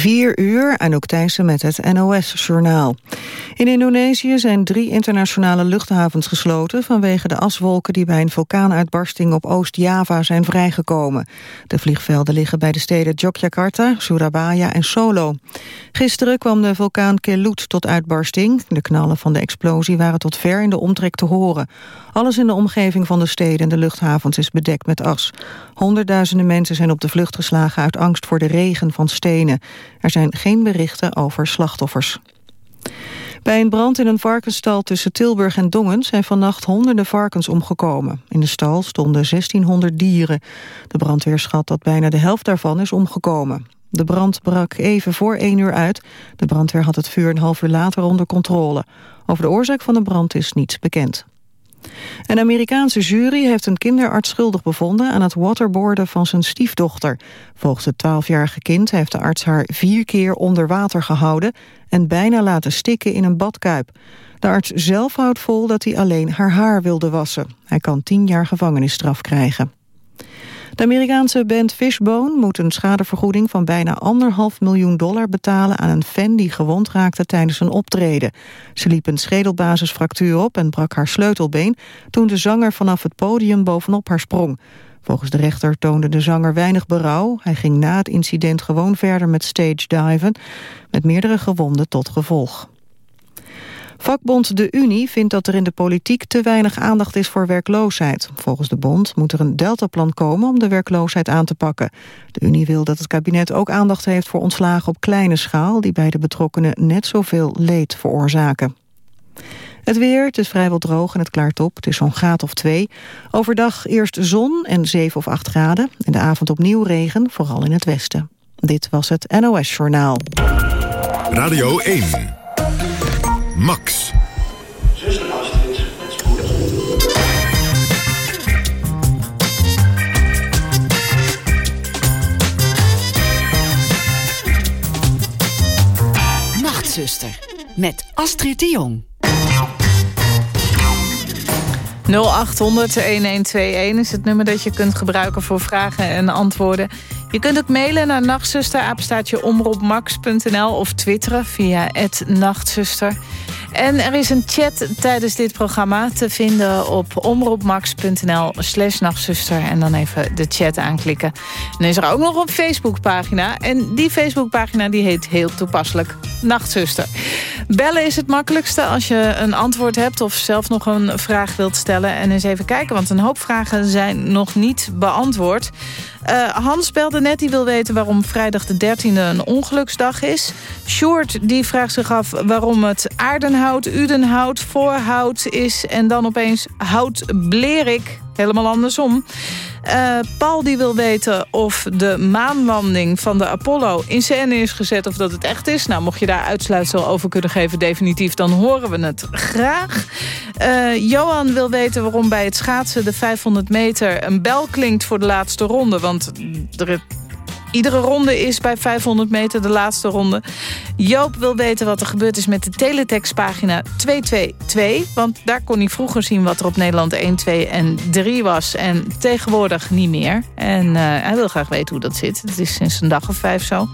4 uur, ook Thijssen met het NOS-journaal. In Indonesië zijn drie internationale luchthavens gesloten... vanwege de aswolken die bij een vulkaanuitbarsting op Oost-Java zijn vrijgekomen. De vliegvelden liggen bij de steden Yogyakarta, Surabaya en Solo. Gisteren kwam de vulkaan Kelut tot uitbarsting. De knallen van de explosie waren tot ver in de omtrek te horen. Alles in de omgeving van de steden en de luchthavens is bedekt met as. Honderdduizenden mensen zijn op de vlucht geslagen uit angst voor de regen van stenen. Er zijn geen berichten over slachtoffers. Bij een brand in een varkensstal tussen Tilburg en Dongen zijn vannacht honderden varkens omgekomen. In de stal stonden 1600 dieren. De brandweer schat dat bijna de helft daarvan is omgekomen. De brand brak even voor 1 uur uit. De brandweer had het vuur een half uur later onder controle. Over de oorzaak van de brand is niets bekend. Een Amerikaanse jury heeft een kinderarts schuldig bevonden aan het waterboarden van zijn stiefdochter. Volgens het 12-jarige kind heeft de arts haar vier keer onder water gehouden en bijna laten stikken in een badkuip. De arts zelf houdt vol dat hij alleen haar haar wilde wassen. Hij kan tien jaar gevangenisstraf krijgen. De Amerikaanse band Fishbone moet een schadevergoeding van bijna anderhalf miljoen dollar betalen aan een fan die gewond raakte tijdens een optreden. Ze liep een schedelbasisfractuur op en brak haar sleutelbeen toen de zanger vanaf het podium bovenop haar sprong. Volgens de rechter toonde de zanger weinig berouw. Hij ging na het incident gewoon verder met stage diven, met meerdere gewonden tot gevolg. Vakbond De Unie vindt dat er in de politiek te weinig aandacht is voor werkloosheid. Volgens de bond moet er een deltaplan komen om de werkloosheid aan te pakken. De Unie wil dat het kabinet ook aandacht heeft voor ontslagen op kleine schaal... die bij de betrokkenen net zoveel leed veroorzaken. Het weer, het is vrijwel droog en het klaart op. Het is zo'n graad of twee. Overdag eerst zon en 7 of 8 graden. In de avond opnieuw regen, vooral in het westen. Dit was het NOS Journaal. Radio 1. Max. Zuster Astrid met. Nachtzuster met Astrid de Jong. 0800-1121 is het nummer dat je kunt gebruiken voor vragen en antwoorden. Je kunt ook mailen naar nachtzusterapenstaatje of twitteren via het nachtzuster. En er is een chat tijdens dit programma te vinden op omroepmax.nl slash nachtzuster. En dan even de chat aanklikken. En is er ook nog een Facebookpagina. En die Facebookpagina die heet heel toepasselijk Nachtzuster. Bellen is het makkelijkste als je een antwoord hebt... of zelf nog een vraag wilt stellen. En eens even kijken, want een hoop vragen zijn nog niet beantwoord. Uh, Hans belde net, die wil weten waarom vrijdag de 13e een ongeluksdag is. Short die vraagt zich af waarom het aardenhout, udenhout, voorhout is... en dan opeens houtblerik, helemaal andersom. Uh, Paul die wil weten of de maanlanding van de Apollo in scène is gezet... of dat het echt is. Nou, mocht je daar uitsluitsel over kunnen geven definitief... dan horen we het graag. Uh, Johan wil weten waarom bij het schaatsen de 500 meter... een bel klinkt voor de laatste ronde. Want er Iedere ronde is bij 500 meter de laatste ronde. Joop wil weten wat er gebeurd is met de teletextpagina 222. Want daar kon hij vroeger zien wat er op Nederland 1, 2 en 3 was. En tegenwoordig niet meer. En uh, hij wil graag weten hoe dat zit. Het is sinds een dag of vijf zo.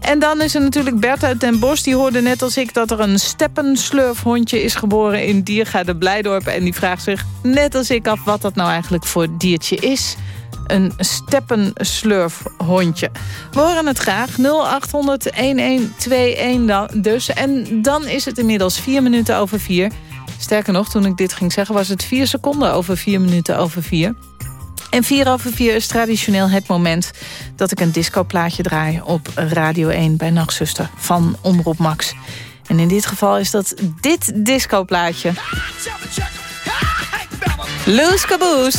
En dan is er natuurlijk Bert uit Den Bosch. Die hoorde net als ik dat er een steppenslurfhondje is geboren in Diergaarde Blijdorp. En die vraagt zich net als ik af wat dat nou eigenlijk voor diertje is een steppenslurfhondje. We horen het graag. 0800-1121 dus. En dan is het inmiddels vier minuten over vier. Sterker nog, toen ik dit ging zeggen... was het vier seconden over vier minuten over vier. En vier over vier is traditioneel het moment dat ik een discoplaatje draai op Radio 1 bij Nachtzuster van Omroep Max. En in dit geval is dat dit discoplaatje. Loose Caboose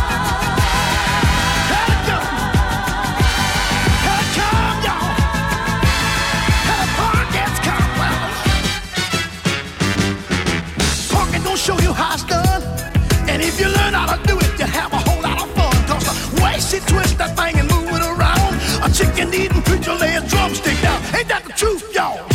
you learn how to do it, you have a whole lot of fun. Cause the way she twists that thing and move it around, a chicken eating creature laying drumstick down. Ain't that the truth, y'all?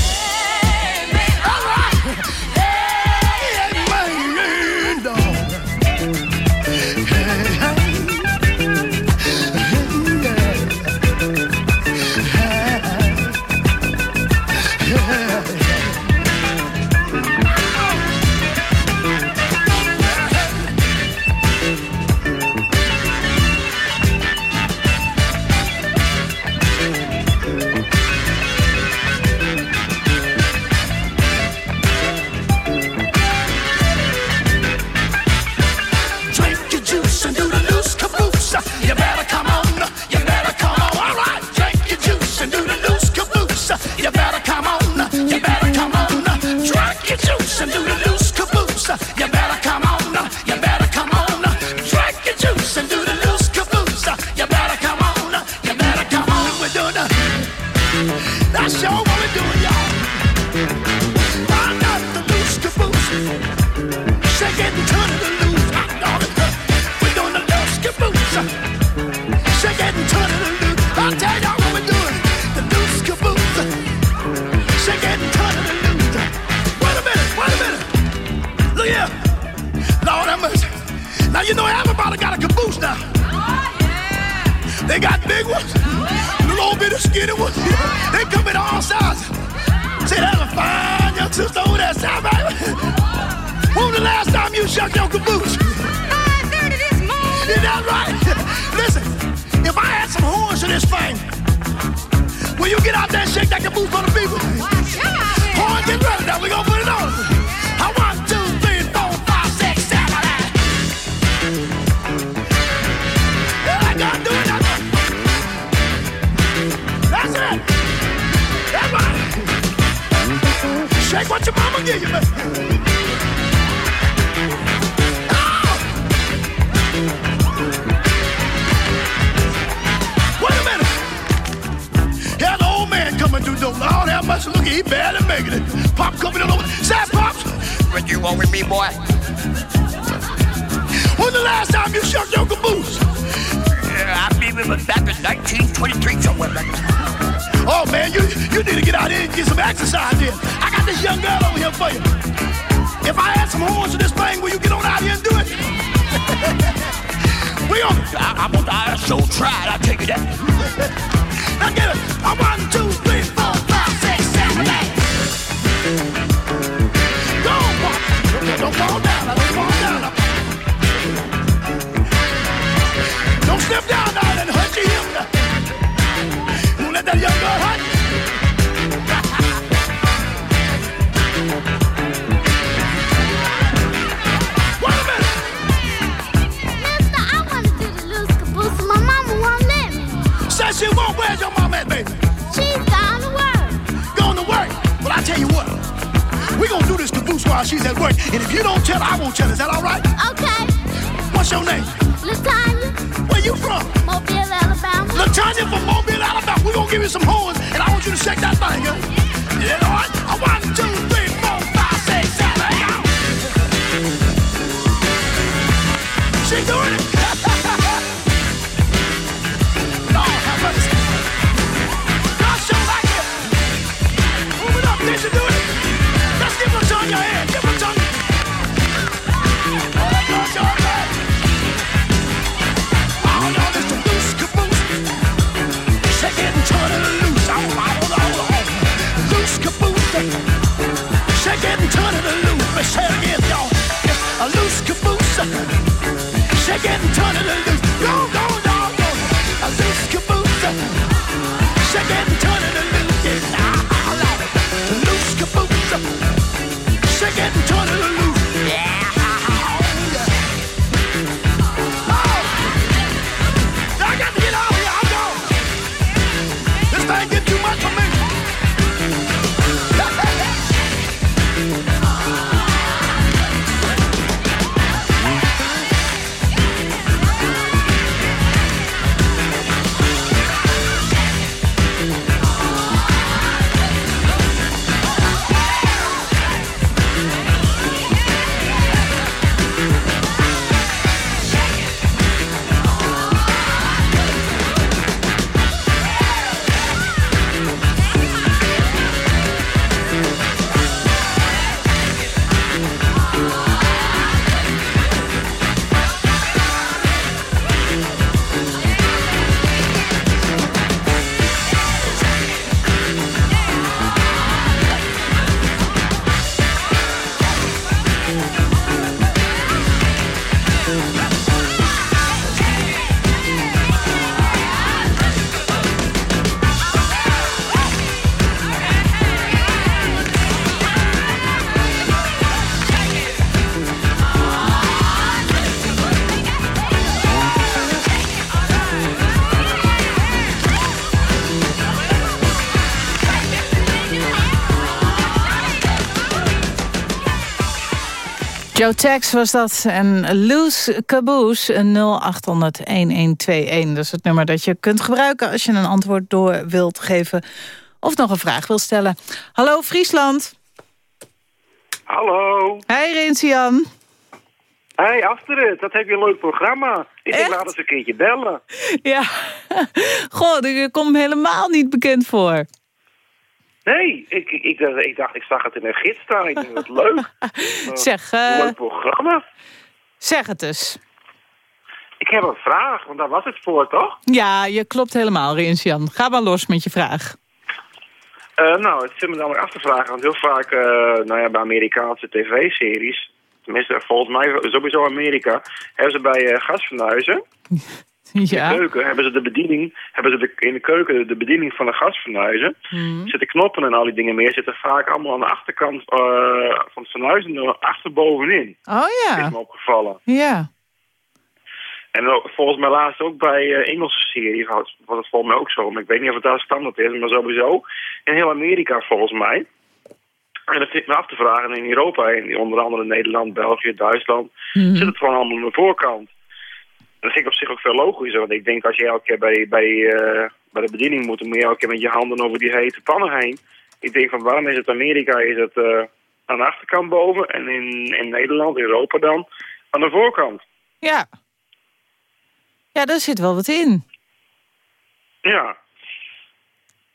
Pops, look, he barely making it. Pop coming on over. Sad Pops, what you want with me, boy? When the last time you shook your caboose? Yeah, I remember back in 1923 somewhere back. Oh man, you you need to get out here and get some exercise here. I got this young girl over here for you. If I add some horns to this thing, will you get on out here and do it? we on it. I, I'm on the I so tried, I take you that. now get it. I'm one, two, three. down, I don't step down. Don't step down and hurt your hip. Let that young girl hurt. Wait a minute. Mister, I wanna do the caboose. My mama won't let me. Says she won't. Your baby? To work. To work. I tell you what. We gonna do this boo while she's at work. And if you don't tell, I won't tell. Is that all right? Okay. What's your name? Latanya. Where you from? Mobile, Alabama. Latanya from Mobile, Alabama. We're going to give you some horns, and I want you to shake that thing, yo. Yeah, all right? I want two, three, four, five, six, seven, eight. She's doing it. Shake it and turn it loose. Say it again, y'all. A loose caboose. Shake it and turn it loose. Go, go, go, go. A loose caboose. Shake it and turn it loose. Yes, I, I like it. A loose caboose. Shake it Joe Tex was dat en Loose Caboose 0800-1121. Dat is het nummer dat je kunt gebruiken als je een antwoord door wilt geven... of nog een vraag wil stellen. Hallo Friesland. Hallo. Hey Rinsian. Hey Astrid, dat heb je een leuk programma. Ik Echt? laat eens een keertje bellen. Ja, god, ik kom helemaal niet bekend voor. Nee, ik, ik, ik, dacht- ik zag het in een gids staan. Ik denk, wat leuk. Zeg, eh, leuk programma. zeg het eens. Ik heb een vraag, want daar was het voor, toch? Ja, je klopt helemaal, Rinsian. Ga maar los met je vraag. Eh, nou, het zit me namelijk af te vragen, want heel vaak eh, nou ja, bij Amerikaanse tv-series, tenminste volgens mij sowieso Amerika, hebben ze bij eh gasfornuizen, Ja. keuken, hebben ze de bediening, hebben ze de, in de keuken de bediening van de gasfornuizen. Mhm. zitten knoppen en al die dingen meer, zitten vaak allemaal aan de achterkant eh, van het fornuis en er achterbovenin. Oh Is ja, me opgevallen. ja. En volgens mij laatst ook bij eh, Engelse series was was het volgens mij ook zo. Maar ik weet niet of het daar standaard is, maar sowieso in heel Amerika volgens mij. En dat zit me af te vragen in Europa, in onder andere Nederland, België, Duitsland, Mhm. zit het gewoon allemaal aan de voorkant. Dat vind ik op zich ook veel logischer, want ik denk als je elke keer bij, bij, eh, bij de bediening moet, dan moet je elke keer met je handen over die hete pannen heen. Ik denk van waarom is het Amerika, is het eh, aan de achterkant boven en in, in Nederland, Europa dan, aan de voorkant. Ja. Ja, daar zit wel wat in. Ja.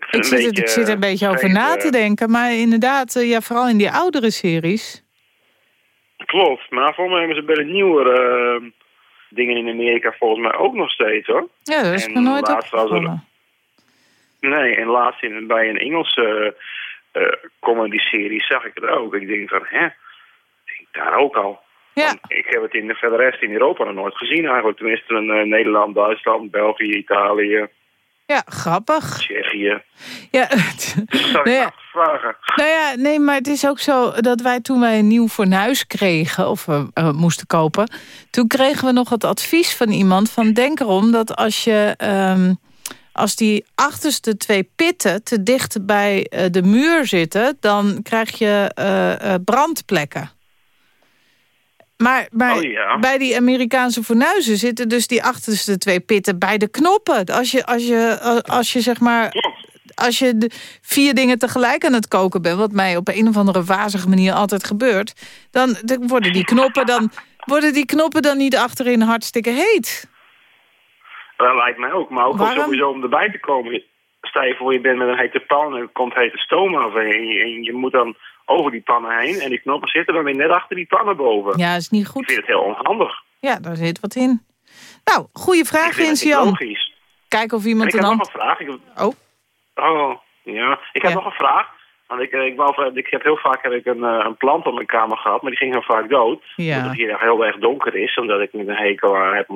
Ik zit, het, ik zit er een beetje over na te denken. Maar inderdaad, eh, ja, vooral in die oudere series. Klopt, maar volgens mij hebben ze bij de nieuwere eh, dingen in Amerika volgens mij ook nog steeds hoor. Ja, dat is En me nooit er- opgevallen. Nee, en laatst in, bij een Engelse eh comedy-serie zag ik het ook. Ik denk van, hè, daar ook al. Ja, Want Ik heb het in de verder rest in Europa nog nooit gezien eigenlijk. Tenminste in eh, Nederland, Duitsland, België, Italië, ja, grappig. Tsjechië. Ja, Dus af te vragen. nou ja, nee, maar het is ook zo dat wij toen wij een nieuw fornuis kregen... of we eh, moesten kopen... toen kregen we nog het advies van iemand van... denk erom dat als je... ehm, als die achterste twee pitten te dicht bij eh, de muur zitten... dan krijg je eh, brandplekken. Maar, maar Oh ja. bij die Amerikaanse fornuizen zitten dus die achterste twee pitten bij de knoppen. Als je, als je, als je zeg maar als je de vier dingen tegelijk aan het koken bent... wat mij op een of andere wazige manier altijd gebeurt... dan worden die knoppen dan, worden die knoppen dan niet achterin hartstikke heet. Dat lijkt mij ook. Maar ook Waarom? sowieso om erbij te komen. Stel je voor je bent met een hete pan en er komt hete stoom af. En je, en je moet dan over die pannen heen. En die knoppen zitten dan weer net achter die pannen boven. Ja, is niet Ik vind goed. het heel onhandig. Ja, daar zit wat in. Nou, goede Ik vraag, het niet Vincian. logisch. Kijk of En iemand ik een heb nog een vraag. Ik, Oh, oh, ja. Ik heb Ja. nog een vraag. Want ik, eh, ik, wou, ik heb heel vaak heb ik een, eh, een plant op mijn kamer gehad, maar die ging heel vaak dood. Ja. Omdat het hier heel erg donker is, omdat ik met een hekel aan heb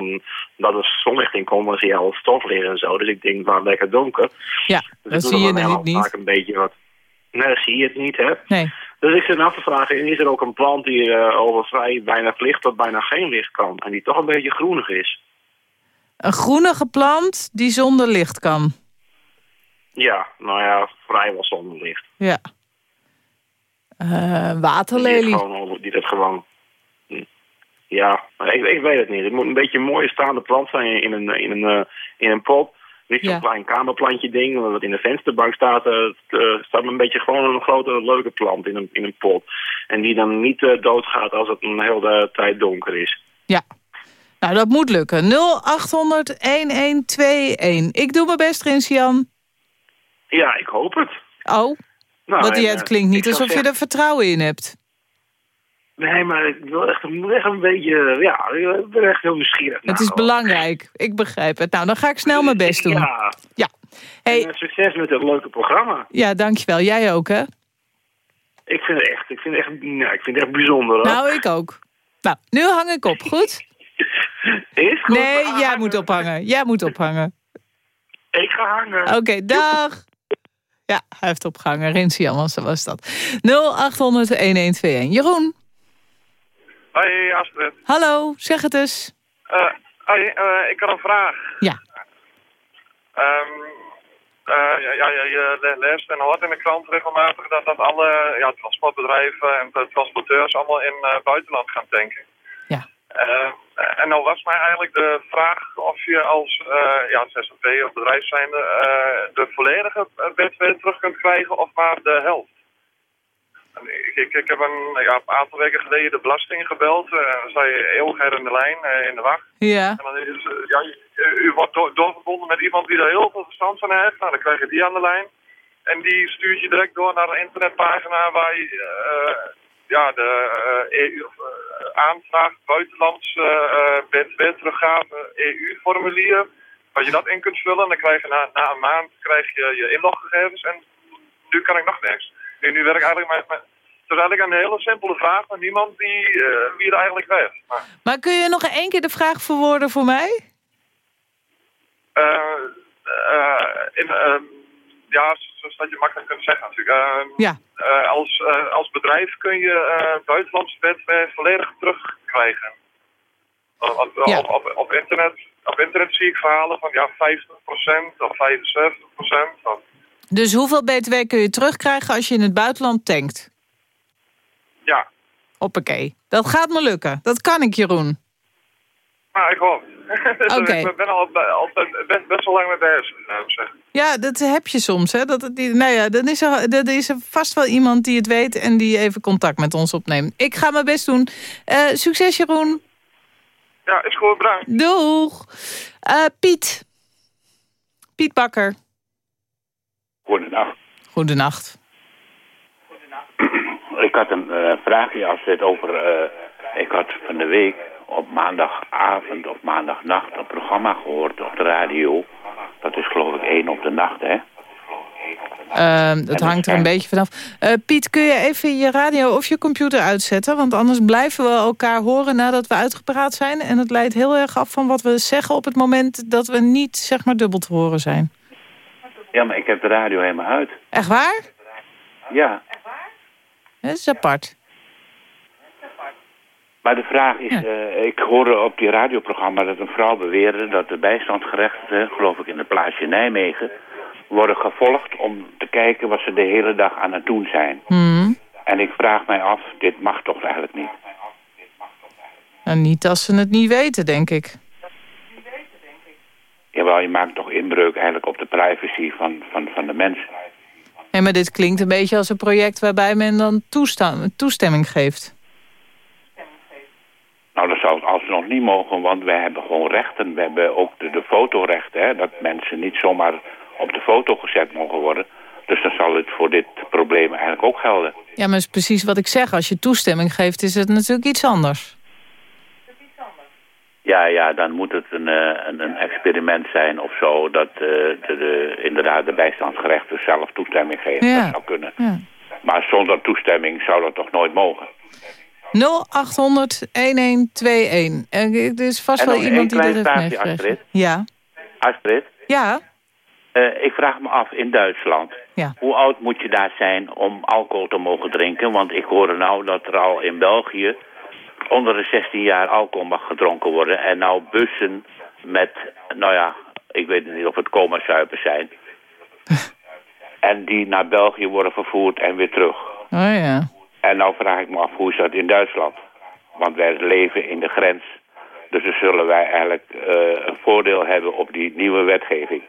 dat er zonlicht in komt, dan zie je al stof liggen en zo. Dus ik denk, waar lekker donker. ja, Dus dat ik zie je heel niet. vaak een beetje wat. Nee, dat zie je het niet, hè. Nee. Dus ik zit me af te vragen, is er ook een plant die eh, over vrij weinig licht tot bijna geen licht kan? En die toch een beetje groenig is? Een groenige plant die zonder licht kan. Ja, nou ja, vrijwel zonder licht. Ja. Die, het waterlelie. gewoon over, die dat gewoon... Ja, ik, ik weet het niet. Het moet een beetje een mooie staande plant zijn in een, in een, eh, in een pot. Niet zo'n Ja. klein kamerplantje ding, wat in de vensterbank staat. eh, Het eh, staat een beetje gewoon een grote, leuke plant in een, in een pot. En die dan niet eh, doodgaat als het een hele tijd donker is. Ja. Nou, dat moet lukken. 0800-1121. Ik doe mijn best, Rinsian. Ja, ik hoop het. Oh, Nou, want en, het klinkt niet alsof je er vertrouwen in hebt. Nee, maar ik wil echt, een beetje... Ja, ik ben echt heel nieuwsgierig. Het is belangrijk. Ik begrijp het. Nou, dan ga ik snel mijn best doen. Ja, Ja. en, eh, succes met het leuke programma. ja, dankjewel. Jij ook, hè? Ik vind het echt, ik vind het echt, ja, ik vind het echt bijzonder. Hoor. Nou, ik ook. Nou, nu hang ik op, goed? is goed. Nee, jij moet ophangen. Jij moet ophangen. Ik ga hangen. Oké, dag. Ja, hij heeft opgehangen. Rinsian was, was dat. 0800-1121. Jeroen, Hoi Astrid. hallo, zeg het eens. Eh, hoi, eh, ik had een vraag. Ja. Ehm, eh, ja, ja, je le- leest en hoort in de krant regelmatig dat, dat alle ja, transportbedrijven en transporteurs allemaal in eh, buitenland gaan tanken. Ja. Eh, en nou was mij eigenlijk de vraag of je als ja, ZZP of bedrijf zijnde de volledige BTW terug kunt krijgen of maar de helft. Ik, ik, ik heb een, ja, een aantal weken geleden de belasting gebeld. eh, En dan zei je eeuwigheid in de lijn, eh, in de wacht. Ja. En dan is, eh, ja, u, u wordt door, doorverbonden met iemand die er heel veel verstand van heeft. Nou, dan krijg je die aan de lijn. En die stuurt je direct door naar een internetpagina waar je ja, de eh, EU, eh, aanvraag buitenlands eh btw teruggave EU-formulier. Waar je dat in kunt vullen. En dan krijg je na, na een maand krijg je je inloggegevens. En nu kan ik nog niks. En nu werk ik eigenlijk met... met het is eigenlijk een hele simpele vraag, maar niemand die, eh, wie er eigenlijk weet. Maar, Maar kun je nog één keer de vraag verwoorden voor mij? Eh, eh, in, ehm, ja, zoals dat je makkelijk kunt zeggen natuurlijk. Ehm, Ja. als, als bedrijf kun je buitenlandse BTW volledig terugkrijgen. Op, op, Ja. op, op, op internet, op internet zie ik verhalen van ja, 50% of 75%. Of, Dus hoeveel btw kun je terugkrijgen als je in het buitenland tankt? ja, Hoppakee. Dat gaat me lukken. Dat kan ik, Jeroen. maar ik hoop. Oké. ik ben al, altijd best, best wel lang mee bezig. zeggen. Ja, dat heb je soms. Hè? Dat, die, nou ja, dan is er, dan is er vast wel iemand die het weet... en die even contact met ons opneemt. Ik ga mijn best doen. Eh, succes, Jeroen. Ja, is goed, bedankt. Doeg. Eh, Piet. Piet Bakker. Goedendag. Goedenacht. Ik had een eh, vraagje als dit over... eh, ik had van de week op maandagavond of maandagnacht een programma gehoord op de radio. Dat is geloof ik één op de nacht, hè? Ehm, dat hangt er een beetje vanaf. Eh, Piet, kun je even je radio of je computer uitzetten? Want anders blijven we elkaar horen nadat we uitgepraat zijn. En het leidt heel erg af van wat we zeggen op het moment... dat we niet, zeg maar, dubbel te horen zijn. Ja, maar ik heb de radio helemaal uit. Echt waar? Ja, Dat is apart. maar de vraag is... Ja. eh, ik hoorde op die radioprogramma dat een vrouw beweerde... dat de bijstandsgerechtigden, geloof ik in het plaatsje Nijmegen... worden gevolgd om te kijken wat ze de hele dag aan het doen zijn. Hmm. En ik vraag mij af, dit mag toch eigenlijk niet? Nou, niet als ze het niet weten, denk ik. Jawel, je maakt toch inbreuk eigenlijk op de privacy van, van, van de mensen. Nee, maar dit klinkt een beetje als een project waarbij men dan toestemming geeft. Nou, dat zou het alsnog niet mogen, want wij hebben gewoon rechten. We hebben ook de, de fotorechten, hè, dat mensen niet zomaar op de foto gezet mogen worden. Dus dan zal het voor dit probleem eigenlijk ook gelden. Ja, maar dat is precies wat ik zeg. Als je toestemming geeft, is het natuurlijk iets anders. Ja, ja, dan moet het een, eh, een, een experiment zijn of zo... dat eh, de, de, inderdaad de bijstandsgerechten zelf toestemming geven. Ja. Dat zou kunnen. Ja. Maar zonder toestemming zou dat toch nooit mogen? 0800 1121. En Er is vast wel iemand die dat heeft. Astrid. Ja. Astrid, Ja. eh, ik vraag me af, in Duitsland... Ja. Hoe oud moet je daar zijn om alcohol te mogen drinken? Want ik hoorde nou dat er al in België onder de 16 jaar alcohol mag gedronken worden. En nou bussen met, nou ja, ik weet niet of het coma-suipers zijn. en die naar België worden vervoerd en weer terug. Oh ja. En nou vraag ik me af, hoe is dat in Duitsland? Want wij leven in de grens. Dus dan zullen wij eigenlijk eh, een voordeel hebben op die nieuwe wetgeving.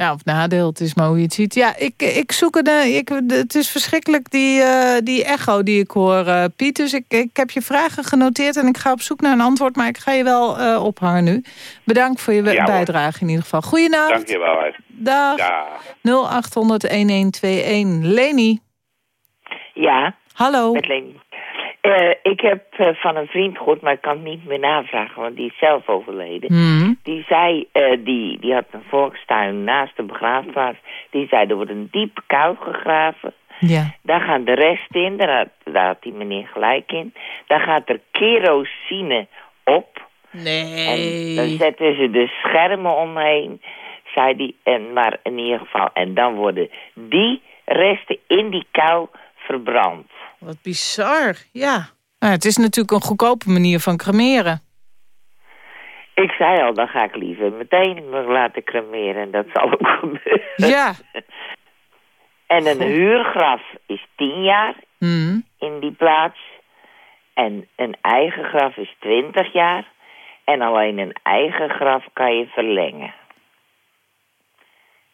Ja, of nadeel. Het is maar hoe je het ziet. Ja, ik, ik zoek een... eh, Ik, het is verschrikkelijk, die, eh, die echo die ik hoor, eh, Piet. Dus ik, ik heb je vragen genoteerd en ik ga op zoek naar een antwoord. Maar ik ga je wel eh, ophangen nu. Bedankt voor je Ja, hoor. bijdrage in ieder geval. Goeienacht. Dank je wel. Dag. Ja. 0800-1121. Leni. Ja, Hallo. met Leni. Eh, ik heb eh, van een vriend gehoord, maar ik kan het niet meer navragen, want die is zelf overleden. Hmm. Die zei, eh, die, die had een volkstuin naast de begraafplaats. Die zei, er wordt een diepe kuil gegraven. Ja. Daar gaan de rest in, daar had, daar had die meneer gelijk in. Daar gaat er kerosine op. En dan Nee. zetten ze de schermen omheen, zei die. En, maar in ieder geval, en dan worden die resten in die kuil verbrand. Wat bizar. Ja. Nou, het is natuurlijk een goedkope manier van cremeren. Ik zei al, dan ga ik liever meteen me laten cremeren. En dat zal ook gebeuren. Ja. En een huurgraf is tien jaar Hmm. in die plaats. En een eigen graf is twintig jaar. En alleen een eigen graf kan je verlengen.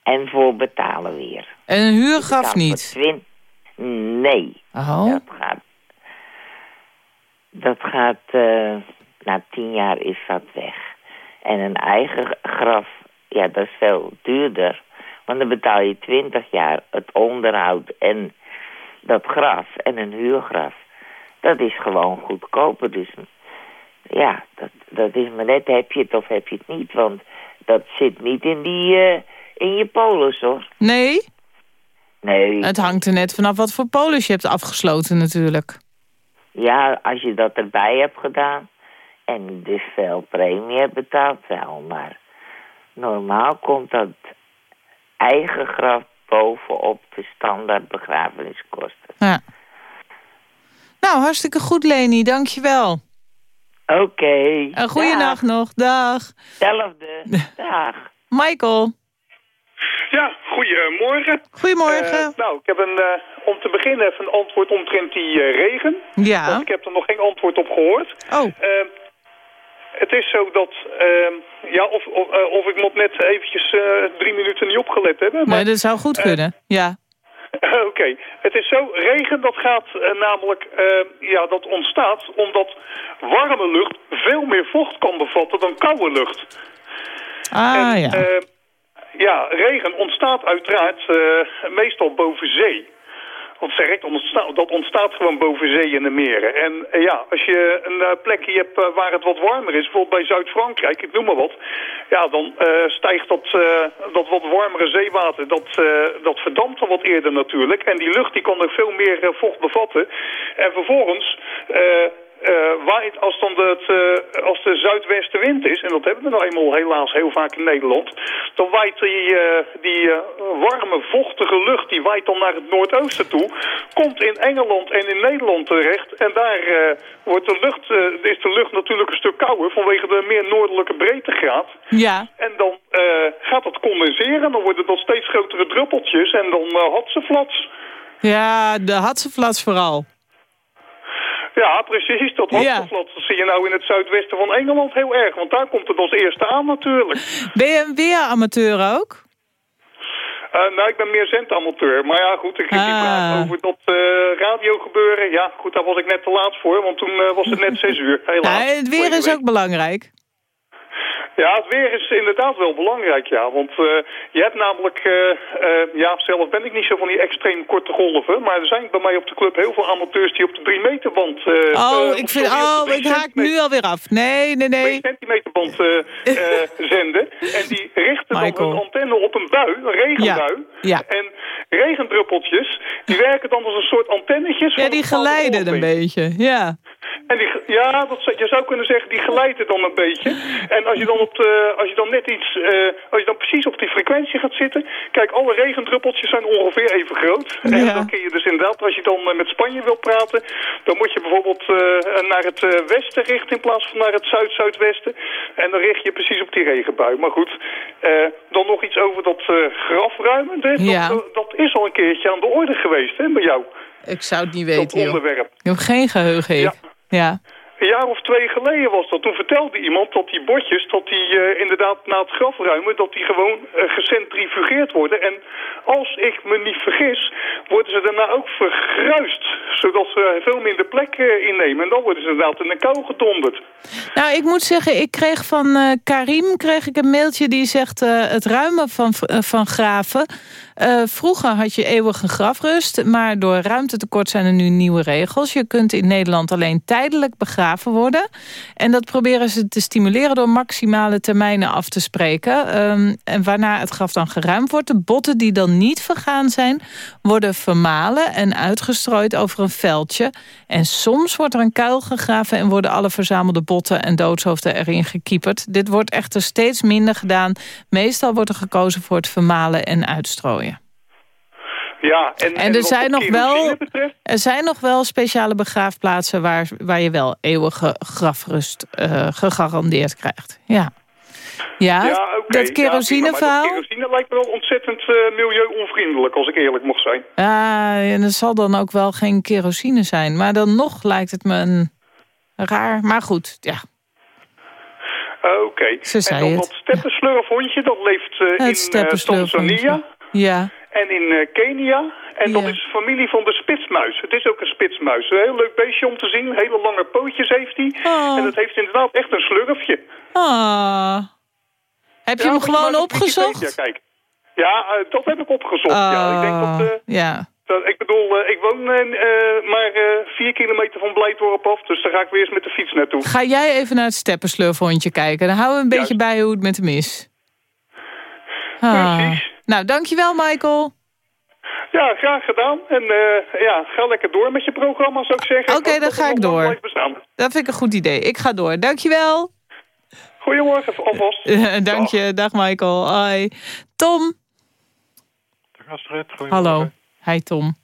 En voor betalen weer. En een huur Je gaf betaalt voor niet. Nee, Oh. dat gaat... Dat gaat... eh, na tien jaar is dat weg. En een eigen graf, ja, dat is veel duurder. Want dan betaal je twintig jaar het onderhoud en dat graf. En een huurgraf, dat is gewoon goedkoper. Dus ja, dat, dat is maar net heb je het of heb je het niet. Want dat zit niet in, die, eh, in je polis, hoor. Nee? Nee. Het hangt er net vanaf wat voor polis je hebt afgesloten natuurlijk. Ja, als je dat erbij hebt gedaan en dus veel premie hebt betaald, wel. Maar normaal komt dat eigen graf bovenop de standaard begrafeniskosten. Ja. Nou, hartstikke goed Leni, dankjewel. Oké. Een goede dag. nacht nog, dag. Hetzelfde. Dag. Michael, Ja, goedemorgen. goedemorgen. Eh, nou, ik heb een, eh, om te beginnen even een antwoord omtrent die eh, regen. ja. Want ik heb er nog geen antwoord op gehoord. Oh, Eh, het is zo dat, eh, ja, of, of, of ik moet net eventjes drie minuten niet opgelet hebben. Maar, nee, dat zou goed kunnen. Ja. Oké, het is zo, regen dat gaat namelijk, eh, ja, dat ontstaat omdat warme lucht veel meer vocht kan bevatten dan koude lucht. Ah, En, ja. Ja, regen ontstaat uiteraard eh, meestal boven zee. Wat zeg ontstaat, dat ontstaat gewoon boven zee en de meren. En eh, ja, als je een eh, plekje hebt waar het wat warmer is, bijvoorbeeld bij Zuid-Frankrijk, ik noem maar wat. Ja, dan stijgt dat, dat wat warmere zeewater, dat, dat verdampt dan wat eerder natuurlijk. En die lucht die kan er veel meer vocht bevatten. En vervolgens... eh, waait als, dan de, het, eh, als de zuidwestenwind is, en dat hebben we nou eenmaal helaas heel vaak in Nederland, dan waait die, eh, die warme, vochtige lucht, die waait dan naar het noordoosten toe, komt in Engeland en in Nederland terecht, en daar wordt de lucht, is de lucht natuurlijk een stuk kouder vanwege de meer noordelijke breedtegraad. Ja. En dan gaat dat condenseren, dan worden dat steeds grotere druppeltjes, en dan uh, had ze flats. Ja, de Hatseflats vooral. Ja, precies. Dat Ja. Hatseflat dat zie je nou in het zuidwesten van Engeland heel erg. Want daar komt het als eerste aan natuurlijk. Ben je een weeramateur ook? Eh, nou, ik ben meer zendamateur. Maar ja, goed, ik die Ah. praat over dat eh radio gebeuren. Ja, goed, daar was ik net te laat voor. Want toen eh, was het net zes uur. Helaas. Ja, het weer is ook belangrijk. Ja, het weer is inderdaad wel belangrijk, ja. Want eh, je hebt namelijk, eh, eh, ja, zelf ben ik niet zo van die extreem korte golven. Maar er zijn bij mij op de club heel veel amateurs die op de 3 meter band... Oh, ik vind, oh, ik haak nu alweer af. Nee, nee, 2 nee. centimeter band zenden. En die richten dan hun antenne op een bui, een regenbui. Ja, ja. En regendruppeltjes, die werken dan als een soort antennetjes. Ja, die een geleiden een beetje. Ja. En die, ja, dat, je zou kunnen zeggen, die geleiden dan een beetje. En als je dan, op de, als je dan net iets, eh, als je dan precies op die frequentie gaat zitten... Kijk, alle regendruppeltjes zijn ongeveer even groot. En dan kun je dus inderdaad, als je dan eh, met Spanje wil praten... dan moet je bijvoorbeeld eh, naar het eh, westen richten in plaats van naar het zuid-zuidwesten. En dan richt je precies op die regenbui. Maar goed, eh, dan nog iets over dat eh grafruimen. Dat, Ja. dat, dat is al een keertje aan de orde geweest, hè, bij jou. Ik zou het niet weten. Ik heb geen geheugen, ik. Ja. Ja. Een jaar of twee geleden was dat. Toen vertelde iemand dat die bordjes, dat die eh, inderdaad na het grafruimen, dat die gewoon eh, gecentrifugeerd worden. En als ik me niet vergis, worden ze daarna ook vergruist. Zodat ze veel minder plek eh, innemen. En dan worden ze inderdaad in de kou gedonderd. Nou, ik moet zeggen, ik kreeg van Karim kreeg ik een mailtje die zegt... het ruimen van, van graven... eh, vroeger had je eeuwige grafrust, maar door ruimtetekort zijn er nu nieuwe regels. Je kunt in Nederland alleen tijdelijk begraven worden. En dat proberen ze te stimuleren door maximale termijnen af te spreken. Ehm, en waarna het graf dan geruimd wordt. De botten die dan niet vergaan zijn, worden vermalen en uitgestrooid over een veldje. En soms wordt er een kuil gegraven en worden alle verzamelde botten en doodshoofden erin gekieperd. Dit wordt echter steeds minder gedaan. Meestal wordt er gekozen voor het vermalen en uitstrooien. Ja, en, En er zijn, nog wel, betreft- er zijn nog wel speciale begraafplaatsen... waar, waar je wel eeuwige grafrust eh, gegarandeerd krijgt. Ja, ja, Ja, oké. dat kerosineverhaal... kerosine lijkt me wel ontzettend eh, milieuonvriendelijk, als ik eerlijk mag zijn. Ja, en er zal dan ook wel geen kerosine zijn. Maar dan nog lijkt het me een raar... Maar goed, ja. Oké. Ze zei en dan het. dat steppenslurfhondje, dat leeft eh, in Het steppenslurfhondje. Tanzania Ja, en in eh, Kenia. En dat Ja. is familie van de spitsmuis. Het is ook een spitsmuis. Een heel leuk beestje om te zien. Hele lange pootjes heeft hij. Oh. En het heeft inderdaad echt een slurfje. ah. Heb je Ja, hem je gewoon opgezocht? kijken. Ja, eh, dat heb ik opgezocht. ja. Ik denk dat... Oh, eh, ja. dat- ik bedoel, ik woon maar vier kilometer van Blijdorp af. Dus daar ga ik weer eens met de fiets naartoe. Ga jij even naar het steppenslurfhondje kijken. Dan houden we een beetje bij hoe het met hem is. Ah. Precies. Nou, dankjewel Michael. Ja, graag gedaan. En eh, ja, ga lekker door met je programma, zou ik zeggen. Oké, dan ga ik door. Dat vind ik een goed idee. Ik ga door. Dankjewel. Goedemorgen alvast. Dank je. Dag Michael. Hoi. Tom. Dag Astrid, Hallo. Hi Tom.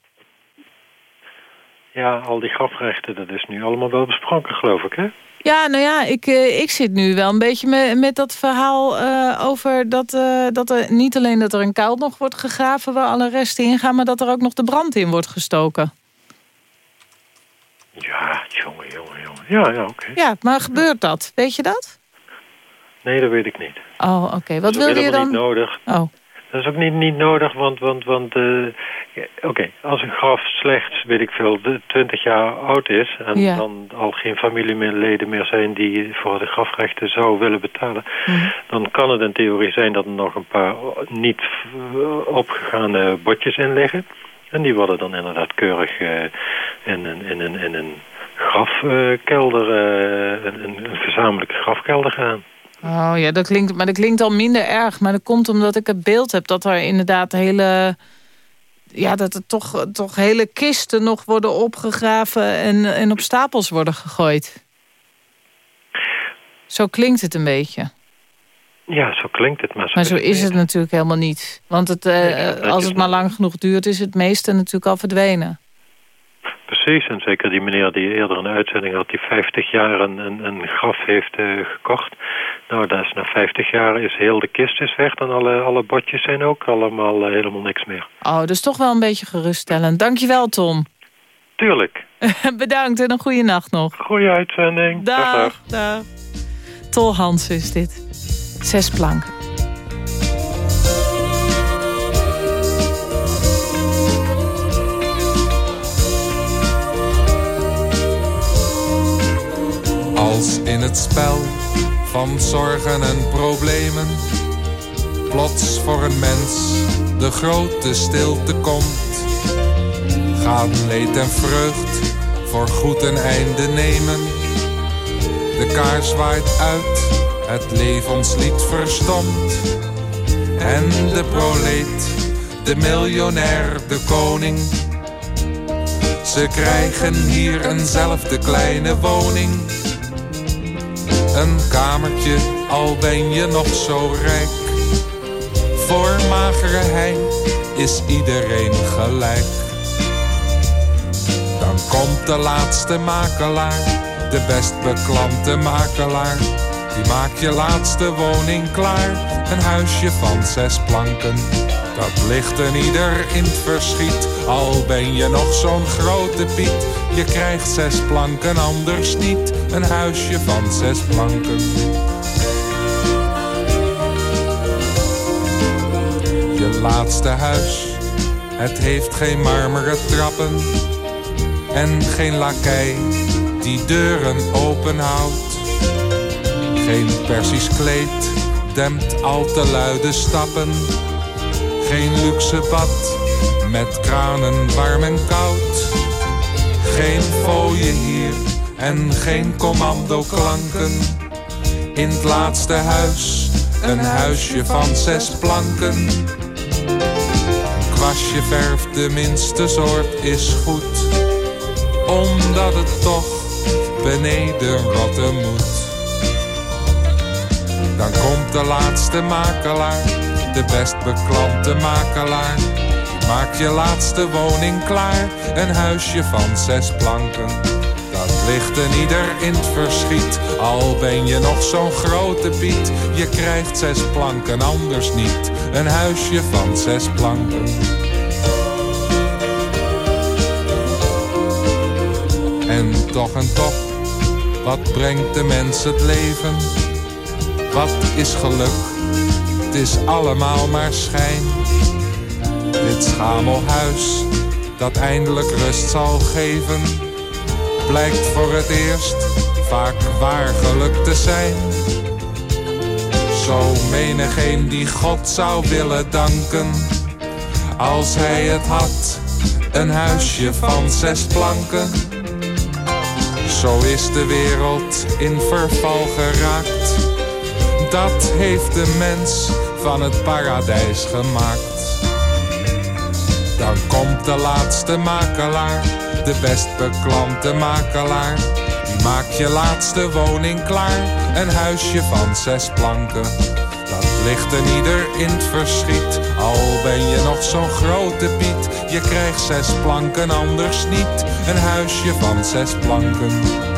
Ja, al die grafrechten, dat is nu allemaal wel besproken, geloof ik, hè? Ja, nou ja, ik, eh, ik zit nu wel een beetje met, met dat verhaal eh, over dat, eh, dat er niet alleen dat er een kuil nog wordt gegraven waar alle resten in gaan, maar dat er ook nog de brand in wordt gestoken. Ja, jongen, jongen, jongen. Ja, ja, oké. Ja, maar gebeurt dat? Weet je dat? Nee, dat weet ik niet. Oh, oké. Wat wilde je helemaal dan? niet nodig. Oh, Dat is ook niet, niet nodig, want, want, want ja, oké, als een graf slechts, weet ik veel, de 20 jaar oud is... en Ja. dan al geen familieleden meer zijn die voor de grafrechten zou willen betalen... Mhm. dan kan het in theorie zijn dat er nog een paar niet opgegaane botjes in liggen. En die worden dan inderdaad keurig eh, in, een, in, een, in een grafkelder, eh, een, een, een gezamenlijke grafkelder gaan. Oh ja, dat klinkt, maar dat klinkt al minder erg. Maar dat komt omdat ik het beeld heb dat er inderdaad hele... Ja, dat er toch, toch hele kisten nog worden opgegraven en, en op stapels worden gegooid. Zo klinkt het een beetje. Ja, zo klinkt het, maar zo, Maar zo is het natuurlijk helemaal niet. Want het, eh, Nee, als het maar niet. lang genoeg duurt, is het meeste natuurlijk al verdwenen. Precies, en zeker die meneer die eerder een uitzending had... die 50 jaar een, een, een graf heeft eh, gekocht. Nou, dat is na 50 jaar is heel de kist is weg... en alle, alle botjes zijn ook allemaal eh, helemaal niks meer. Oh, dus toch wel een beetje geruststellend. Dankjewel, Tom. Tuurlijk. Bedankt en een goede nacht nog. Goeie uitzending. Dag, dag. dag. Tol Hans is dit. Zes planken. Als in het spel van zorgen en problemen plots voor een mens de grote stilte komt, gaan leed en vreugd voor goed een einde nemen. De kaars waait uit, het levenslied verstomt. En de proleet, de miljonair, de koning. Ze krijgen hier eenzelfde kleine woning. Een kamertje, al ben je nog zo rijk. Voor magere hein is iedereen gelijk. Dan komt de laatste makelaar, de best beklante makelaar. Die maakt je laatste woning klaar, een huisje van zes planken. Dat ligt een ieder in verschiet, al ben je nog zo'n grote piet. Je krijgt zes planken, anders niet, een huisje van zes planken. Je laatste huis, het heeft geen marmeren trappen en geen lakij die deuren open houdt. Geen persisch kleed dempt al te luide stappen. Geen luxe bad met kranen warm en koud. Geen fooie hier en geen commando klanken. In het laatste huis een huisje van zes planken. Kwastje verf, de minste soort is goed. Omdat het toch beneden rotten moet. Dan komt de laatste makelaar, de best beklante makelaar. Maak je laatste woning klaar, een huisje van zes planken. Dat ligt een ieder in het verschiet, al ben je nog zo'n grote Piet. Je krijgt zes planken, anders niet, een huisje van zes planken. En toch en toch, wat brengt de mens het leven? Wat is geluk? Het is allemaal maar schijn. Dit schamelhuis, dat eindelijk rust zal geven, blijkt voor het eerst vaak waar geluk te zijn. Zo menigeen die God zou willen danken, als hij het had, een huisje van zes planken. Zo is de wereld in verval geraakt. Dat heeft de mens van het paradijs gemaakt. Dan komt de laatste makelaar, de best beklante makelaar. Die maakt je laatste woning klaar, een huisje van zes planken. Dat ligt een ieder in het verschiet, al ben je nog zo'n grote Piet. Je krijgt zes planken, anders niet, een huisje van zes planken.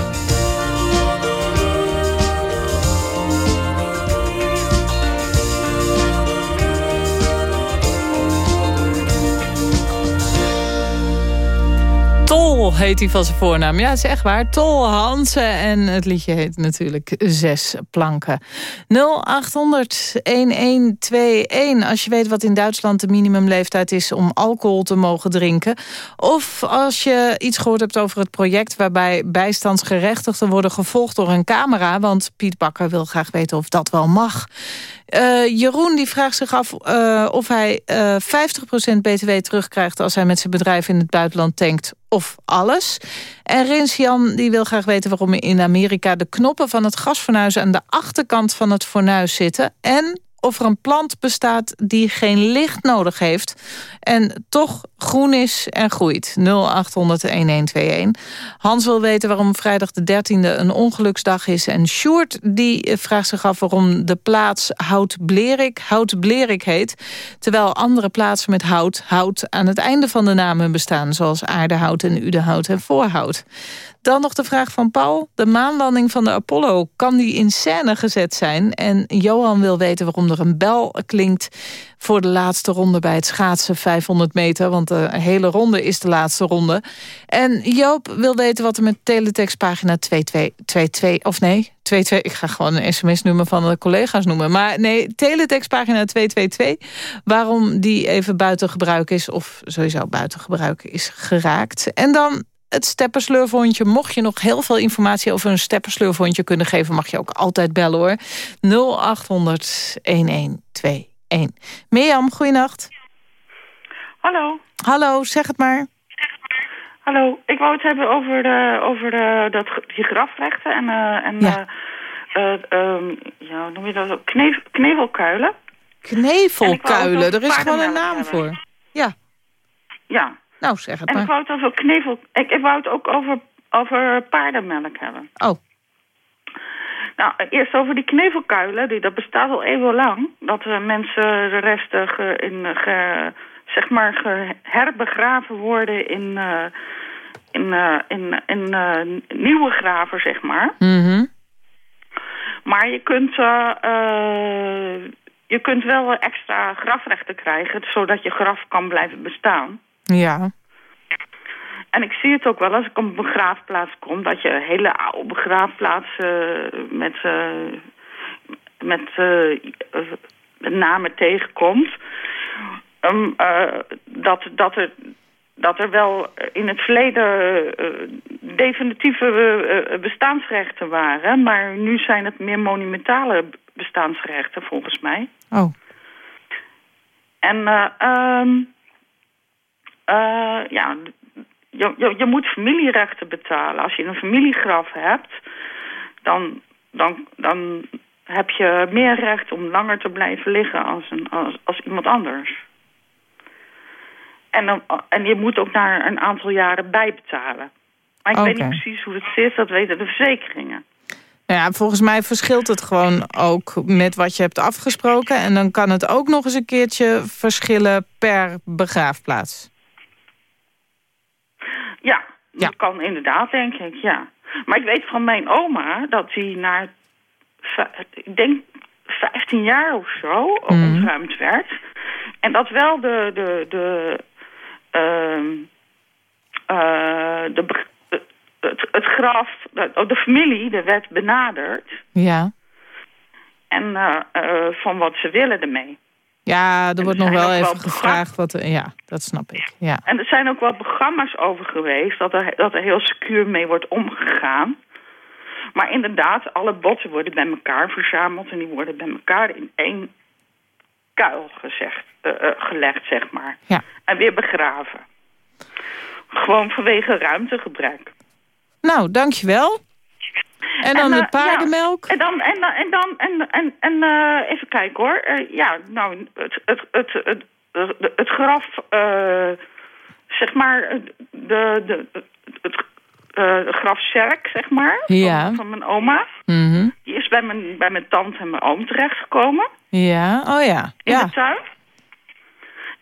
Heet hij van zijn voornaam. Ja, het is echt waar. Tol Hansen. En het liedje heet natuurlijk Zes Planken. 0800-1121. Als je weet wat in Duitsland de minimumleeftijd is... om alcohol te mogen drinken. Of als je iets gehoord hebt over het project... waarbij bijstandsgerechtigden worden gevolgd door een camera. Want Piet Bakker wil graag weten of dat wel mag. Uh, Jeroen die vraagt zich af uh, of hij uh, 50% btw terugkrijgt... als hij met zijn bedrijf in het buitenland tankt of alles. En Rins Jan die wil graag weten waarom in Amerika... de knoppen van het gasfornuis aan de achterkant van het fornuis zitten... en of er een plant bestaat die geen licht nodig heeft... en toch groen is en groeit. 0800-1121. Hans wil weten waarom vrijdag de 13e een ongeluksdag is. En Sjoerd die vraagt zich af waarom de plaats Hout-Blerik Hout-Blerik heet... terwijl andere plaatsen met hout, hout aan het einde van de namen bestaan... zoals Aardehout en Udehout en Voorhout. Dan nog de vraag van Paul. De maanlanding van de Apollo, kan die in scène gezet zijn? En Johan wil weten waarom er een bel klinkt... voor de laatste ronde bij het schaatsen 500 meter. Want de hele ronde is de laatste ronde. En Joop wil weten wat er met teletextpagina 2222... of nee, 22, ik ga gewoon een sms-nummer van de collega's noemen. Maar nee, teletextpagina 222... waarom die even buiten gebruik is... of sowieso buiten gebruik is geraakt. En dan het steppersleurvondje. Mocht je nog heel veel informatie over een steppersleurvondje kunnen geven... mag je ook altijd bellen hoor. 0800 1121. Mirjam, goeienacht. Hallo. Hallo, zeg het maar. Hallo, ik wou het hebben over, de, over de, dat, die grafrechten en, uh, en ja. Uh, um, ja, noem je dat? Kneef, knevelkuilen. Knevelkuilen, er is gewoon een naam hebben. voor. Ja. Ja. Nou, zeg het en maar. ik wou het over knevel... Ik, ik wou het ook over, over paardenmelk hebben. Oh. Nou, eerst over die knevelkuilen. Die, dat bestaat al eeuwenlang. Dat uh, mensen de resten ge, in, ge, zeg maar herbegraven worden in, uh, in, uh, in, in nieuwe graven, zeg maar. Mm -hmm. Maar je kunt, je kunt wel extra grafrechten krijgen... zodat je graf kan blijven bestaan. Ja. En ik zie het ook wel als ik op een begraafplaats kom... dat je hele oude begraafplaatsen met, uh, met uh, namen tegenkomt. Um, uh, dat, dat, er, dat er wel in het verleden definitieve bestaansrechten waren... maar nu zijn het meer monumentale bestaansrechten volgens mij. Oh. En... Um, uh, ja, je, je, je, moet familierechten betalen. Als je een familiegraf hebt, dan, dan, dan heb je meer recht om langer te blijven liggen als, een, als, als iemand anders. En, dan, en je moet ook naar een aantal jaren bijbetalen. Maar ik okay. weet niet precies hoe het zit, dat weten de verzekeringen. Nou ja, volgens mij verschilt het gewoon ook met wat je hebt afgesproken. En dan kan het ook nog eens een keertje verschillen per begraafplaats. Ja, dat kan inderdaad, denk ik, ja. Maar ik weet van mijn oma dat hij na, ik denk 15 jaar of zo, ontruimd werd. En dat wel de, de, de, ehm, eh, de, be- het, het graf, de, de familie, de werd benaderd. Ja. En eh, eh, van wat ze willen ermee. Ja, er wordt nog wel even wel gevraagd wat... er- Ja, dat snap ik. Ja. En er zijn ook wel programma's over geweest dat er, dat er heel secuur mee wordt omgegaan. Maar inderdaad, alle botten worden bij elkaar verzameld en die worden bij elkaar in één kuil gezegd, eh, eh, gelegd, zeg maar. Ja. En weer begraven. Gewoon vanwege ruimtegebruik. Nou, dankjewel. En dan de paardenmelk? ja, en dan, en dan, en dan, en, en, en eh, even kijken hoor. Eh, ja, nou, het, het, het, het, het, het graf, eh, zeg maar, de, de, het graf Zerk, zeg maar, Ja. van, van mijn oma. Mhm. Die is bij mijn, bij mijn tante en mijn oom terechtgekomen Ja, oh ja. in Ja. de tuin.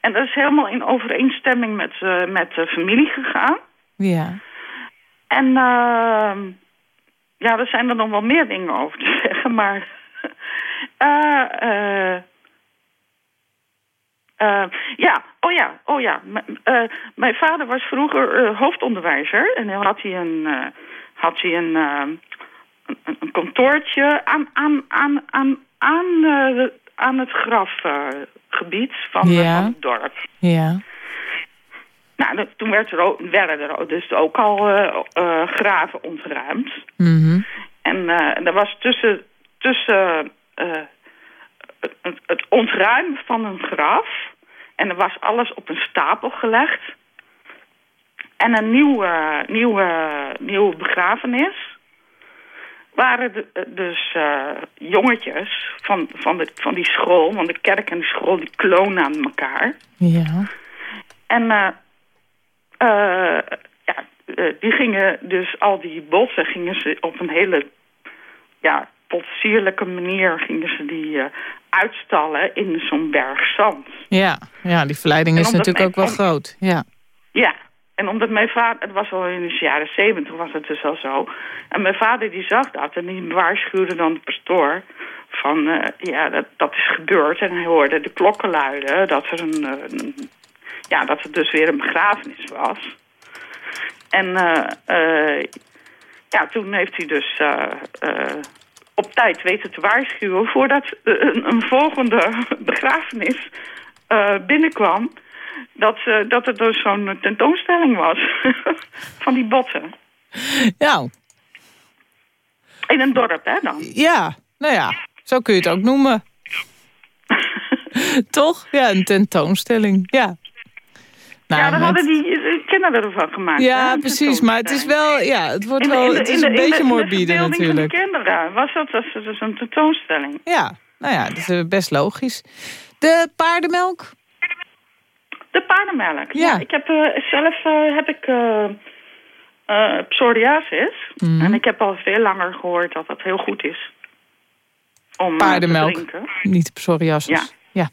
En dat is helemaal in overeenstemming met, met de familie gegaan. Ja. En uh, ja, er zijn er nog wel meer dingen over te zeggen, maar... eh eh eh, ja, oh ja, oh ja. M- eh, mijn vader was vroeger hoofdonderwijzer en dan had hij een, had hij een, een, een kantoortje aan, aan, aan, aan, aan, aan het grafgebied van, Ja. van het dorp. Ja. Nou, toen werd er ook, werden er dus ook al eh, eh, graven ontruimd. Mhm. En eh er was tussen, tussen het, het- ontruimen van een graf... en er was alles op een stapel gelegd... en een nieuwe, nieuwe, nieuwe begrafenis... waren de- dus jongetjes van, van, de, van die school... want de kerk en de school die klonen aan elkaar... Ja. En ja, eh, die gingen dus al die bossen gingen ze op een hele ja, potsierlijke manier gingen ze die eh, uitstallen in zo'n berg zand. Ja. ja, die verleiding is natuurlijk ook wel groot. Ja. Ja, en omdat mijn vader, het was al in de jaren zeventig was het dus al zo. En mijn vader die zag dat en die waarschuwde dan de pastoor van eh, ja, dat, dat is gebeurd. En hij hoorde de klokken luiden dat er een, eh, een- ja, dat er dus weer een begrafenis was. En eh, eh, ja, toen heeft hij dus eh, op tijd weten te waarschuwen voordat een, een volgende begrafenis binnenkwam. Dat, dat er dus zo'n tentoonstelling was van die botten. Ja. In een dorp, hè dan? Ja, nou ja, zo kun je het ook noemen. Toch? Ja, een tentoonstelling. Ja. Nou, ja, daar met- hadden die eh, kinderen ervan gemaakt. Ja, precies, maar het is wel, ja, het wordt In de- wel, in de- het in is een in de- beetje in de morbide natuurlijk. de kinderen was dat was dus een tentoonstelling. Ja, nou ja, dat is eh, best logisch. De paardenmelk? De paardenmelk. Ja. Ik heb eh, zelf heb ik psoriasis. Mhm. En ik heb al veel langer gehoord dat dat heel goed is. Om te Paardenmelk, drinken. niet psoriasis. Ja. ja.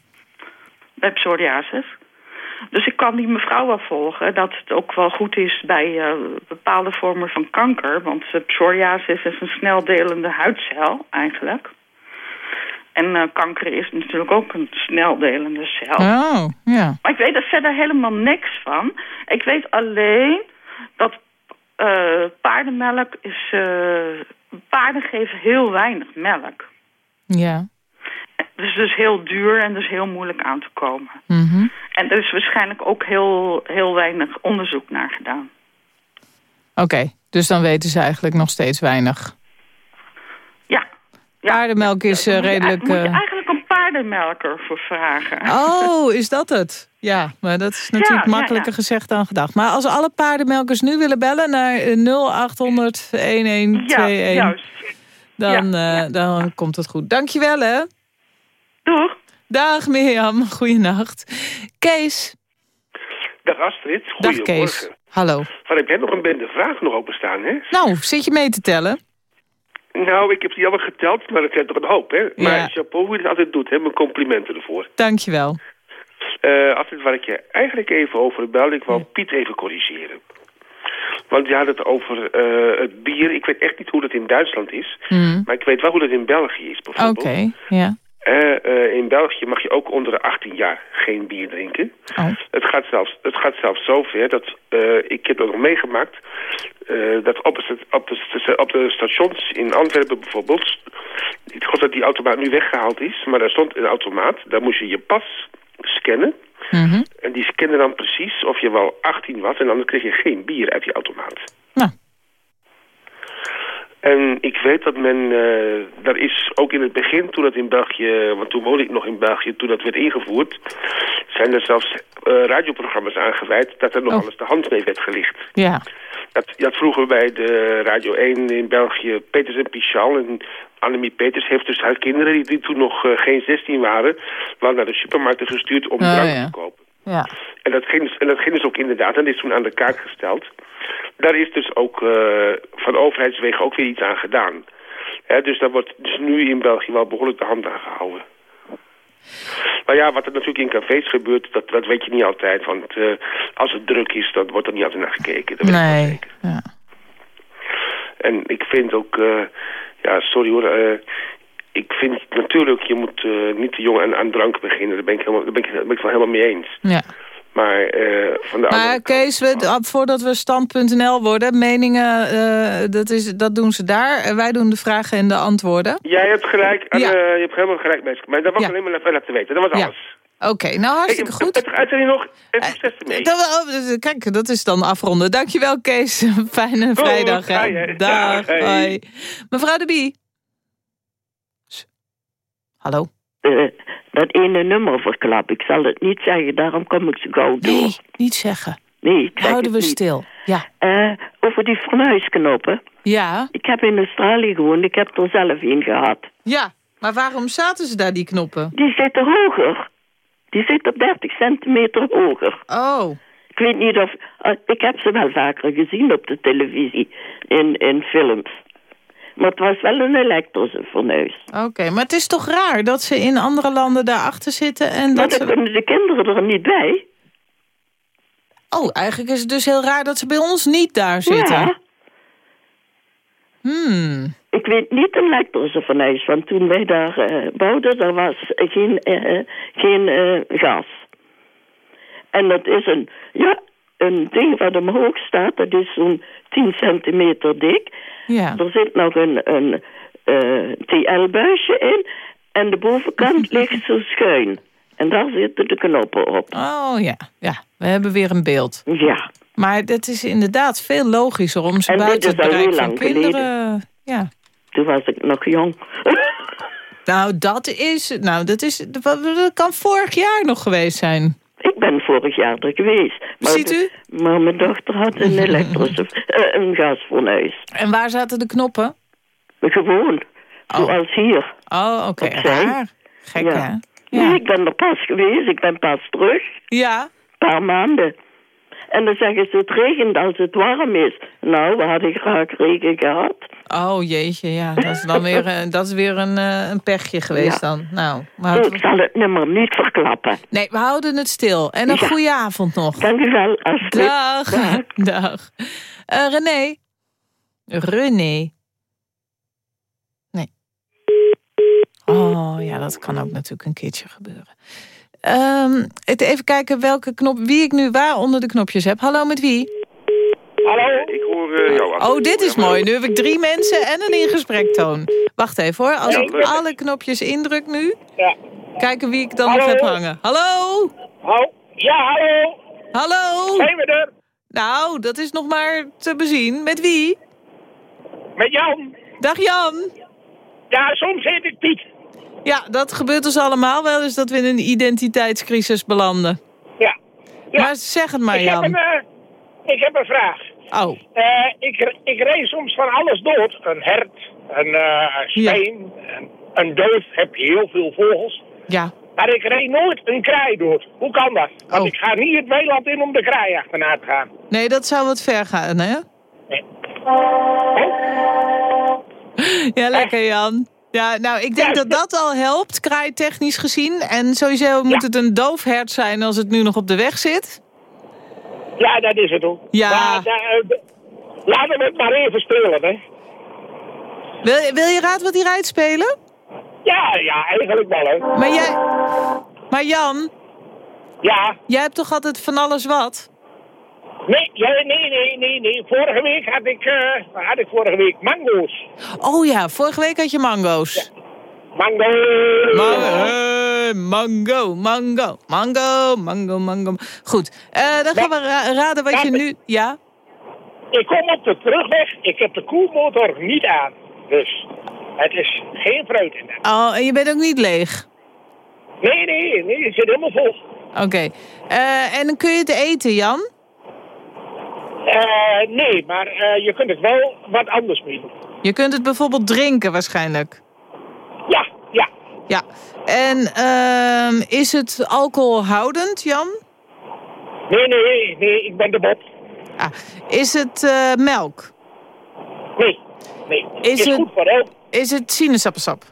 bij psoriasis. Dus ik kan die mevrouw wel volgen dat het ook wel goed is bij eh, bepaalde vormen van kanker. Want psoriasis is een sneldelende huidcel eigenlijk. En eh, kanker is natuurlijk ook een sneldelende cel. Oh, ja. Maar ik weet er verder helemaal niks van. Ik weet alleen dat eh, paardenmelk is... paarden geven heel weinig melk. Ja. Dus dus heel duur en dus heel moeilijk aan te komen. Mhm. En er is waarschijnlijk ook heel, heel weinig onderzoek naar gedaan. Oké, dus dan weten ze eigenlijk nog steeds weinig. Ja. Paardenmelk is eh, Moet je- redelijk... Moet je eh, eigenlijk een paardenmelker voor vragen. Oh, is dat het? Ja, maar dat is natuurlijk Ja, makkelijker gezegd dan gedacht. Maar als alle paardenmelkers nu willen bellen naar eh, 0800 1121... Ja, juist. Dan, eh, dan komt het goed. Dankjewel, hè. Doeg. Dag, Mirjam. Goeienacht. Kees. Dag Astrid, Dag, goedemorgen. Kees. Hallo. Van, heb jij nog een bende vragen nog openstaan, hè? Nou, zit je mee te tellen? Nou, ik heb die allemaal geteld, maar dat zijn toch een hoop, hè? Maar Ja. chapeau hoe je het altijd doet, hè? Mijn complimenten ervoor. Dankjewel. Eh altijd waar ik je eigenlijk even over belde, ik wou Piet even corrigeren. Want je had het over eh, het bier. Ik weet echt niet hoe dat in Duitsland is. Hmm. Maar ik weet wel hoe dat in België is, Oké, bijvoorbeeld. ja. Eh, eh, in België mag je ook onder de 18 jaar geen bier drinken. Oh. Het, gaat zelfs, het gaat zelfs zover dat... eh, ik heb dat nog meegemaakt... dat op, het, op, de, op de stations in Antwerpen bijvoorbeeld... Ik geloof dat die automaat nu weggehaald is... maar daar stond een automaat. Daar moest je je pas scannen. Mhm. En die scande dan precies of je wel 18 was... en dan kreeg je geen bier uit die automaat. Nou. En ik weet dat men, eh daar is ook in het begin, toen dat in België, want toen woonde ik nog in België, toen dat werd ingevoerd, zijn er zelfs eh, radioprogramma's aangeweid dat er nog Oh. alles de hand mee werd gelicht. Ja. Dat, vroeger bij de Radio 1 in België Peters en Pichal en Annemie Peters heeft dus haar kinderen, die, toen nog eh, geen 16 waren, wel naar de supermarkten gestuurd om Oh, drank ja. te kopen. Ja. En dat, ging, dus- en dat ging dus ook inderdaad, en dat is toen aan de kaart gesteld. Daar is dus ook eh, van overheidswegen ook weer iets aan gedaan. Hè, dus daar wordt dus nu in België wel behoorlijk de hand aan gehouden. Maar ja, wat er natuurlijk in cafés gebeurt, dat, dat weet je niet altijd. Want eh, als het druk is, dan wordt er niet altijd naar gekeken. Dat weet ik Nee. zeker. Ja. En ik vind ook, eh, ja, sorry hoor, ik vind natuurlijk, je moet eh, niet te jong aan, aan drank beginnen. Daar ben ik, helemaal, daar ben ik, daar ben ik het wel helemaal mee eens. ja. Maar eh, van de andere Maar Kees, we, voordat we stand.nl worden, meningen, eh, dat, is, dat doen ze daar. Wij doen de vragen en de antwoorden. Jij hebt gelijk, Ja. je hebt helemaal gelijk, mensen. Maar dat was Ja. alleen maar even laten weten. Dat was Ja. alles. Oké, nou hartstikke Hey, goed. Het nog en succes ermee. Dat, oh, kijk, dat is dan afronden. Dankjewel Kees. Fijne vrijdag. Hè. Dag. Hoi. Mevrouw de Bie. Hallo. Eh, dat ene nummer verklap. Ik zal het niet zeggen, daarom kom ik zo gauw door. Nee, niet zeggen. Nee, ik zeg Houden we niet. stil. Ja. Eh, over die fornuisknoppen. Ja. Ik heb in Australië gewoond, ik heb er zelf een gehad. Ja, maar waarom zaten ze daar, die knoppen? Die zitten hoger. Die zitten 30 centimeter hoger. Oh. Ik weet niet of... eh, ik heb ze wel vaker gezien op de televisie, in, in films. Maar het was wel een elektrische fornuis. Oké, maar het is toch raar dat ze in andere landen daarachter zitten en Maar dat dan ze... kunnen de kinderen er niet bij. Oh, eigenlijk is het dus heel raar dat ze bij ons niet daar zitten. Ja. Hmm. Ik weet niet een elektrische fornuis, want toen wij daar eh, bouwden, er was geen, eh, geen eh, gas. En dat is een, ja, een ding wat omhoog staat, dat is zo'n 10 centimeter dik. Ja. Er zit nog een, een eh, TL-buisje in en de bovenkant ligt zo schuin. En daar zitten de knoppen op. Oh ja, ja. We hebben weer een beeld. Ja. Maar het is inderdaad veel logischer om ze En buiten het al bereik van kinderen... Ja. Toen was ik nog jong. Nou, dat is... Nou, dat is... Dat kan vorig jaar nog geweest zijn. Ik ben vorig jaar er geweest. Maar Ziet u? de- maar mijn dochter had een elektrische, eh, een gasfornuis. En waar zaten de knoppen? Gewoon, zoals hier. Oh, oké. Raar. Gek, Ja. hè? Nee, ik ben er pas geweest, ik ben pas terug. Ja. Een paar maanden. En dan zeggen ze, het regent als het warm is. Nou, we hadden graag regen gehad. Oh, jeetje, ja. Dat is dan weer, dat is weer een, eh, een pechje geweest Ja. dan. Nou, maar Ik zal het nummer niet verklappen. Nee, we houden het stil. En een Ja. goede avond nog. Dank u wel. Dag. Dag. Dag. Eh, René. René. Nee. Oh, ja, dat kan ook natuurlijk een keertje gebeuren. Het- even kijken welke knop, wie ik nu waar onder de knopjes heb. Hallo, met wie? Hallo? Ik hoor eh, jou. Oh, dit is mooi. Nu heb ik drie mensen en een ingesprektoon. Wacht even hoor. Als Ja, ik leuk. alle knopjes indruk nu... Ja. Kijken wie ik dan Hallo? nog heb hangen. Hallo? Hallo? Ja, hallo? Hallo? Zijn we er? Nou, dat is nog maar te bezien. Met wie? Met Jan. Dag Jan. Ja, soms heet ik Piet. Ja, dat gebeurt ons allemaal wel eens dat we in een identiteitscrisis belanden. Ja. ja. Maar zeg het maar, ik Heb Jan. een, eh, ik heb een vraag. Oh, Eh, ik, ik reed soms van alles dood. Een hert, een eh speen, een, een duif. Heb je heel veel vogels. ja. Maar ik reed nooit een kraai dood. Hoe kan dat? Want Oh. ik ga niet het weiland in om de kraai achterna te gaan. Nee, dat zou wat ver gaan, hè? Ja, lekker Jan. Ja, nou, ik denk dat dat al helpt, kraaitechnisch gezien. En sowieso moet het een doof hert zijn als het nu nog op de weg zit. Ja, dat is het ook. Ja. Maar, eh, laten we het maar even spelen, hè. Wil, je- wil je raad wat hij rijdt spelen? Ja, ja, eigenlijk wel, hè. Maar jij... Maar Jan? Ja? Jij hebt toch altijd van alles wat? Nee, nee, nee, nee, nee. Vorige week had ik, eh, had ik vorige week mango's. Oh ja, vorige week had je mango's. Mango. Ma- eh, mango, mango, mango, mango, mango. Goed, eh, dan gaan we ra- raden wat je nu... Ja? Ik kom op de terugweg. Ik heb de koelmotor niet aan. Dus het is geen fruit in. Oh, en je bent ook niet leeg? Nee, nee, nee. Het zit helemaal vol. Oké. Eh, en dan kun je het eten, Jan? Eh, nee, maar eh, je kunt het wel wat anders mee doen. Je kunt het bijvoorbeeld drinken waarschijnlijk. Ja, ja. Ja. En ehm, is het alcoholhoudend, Jan? Nee, nee, nee. Ik ben de Bob. Ah, is het eh, melk? Nee, nee. Is, Is het, goed voor elk. Is het sinaasappelsap?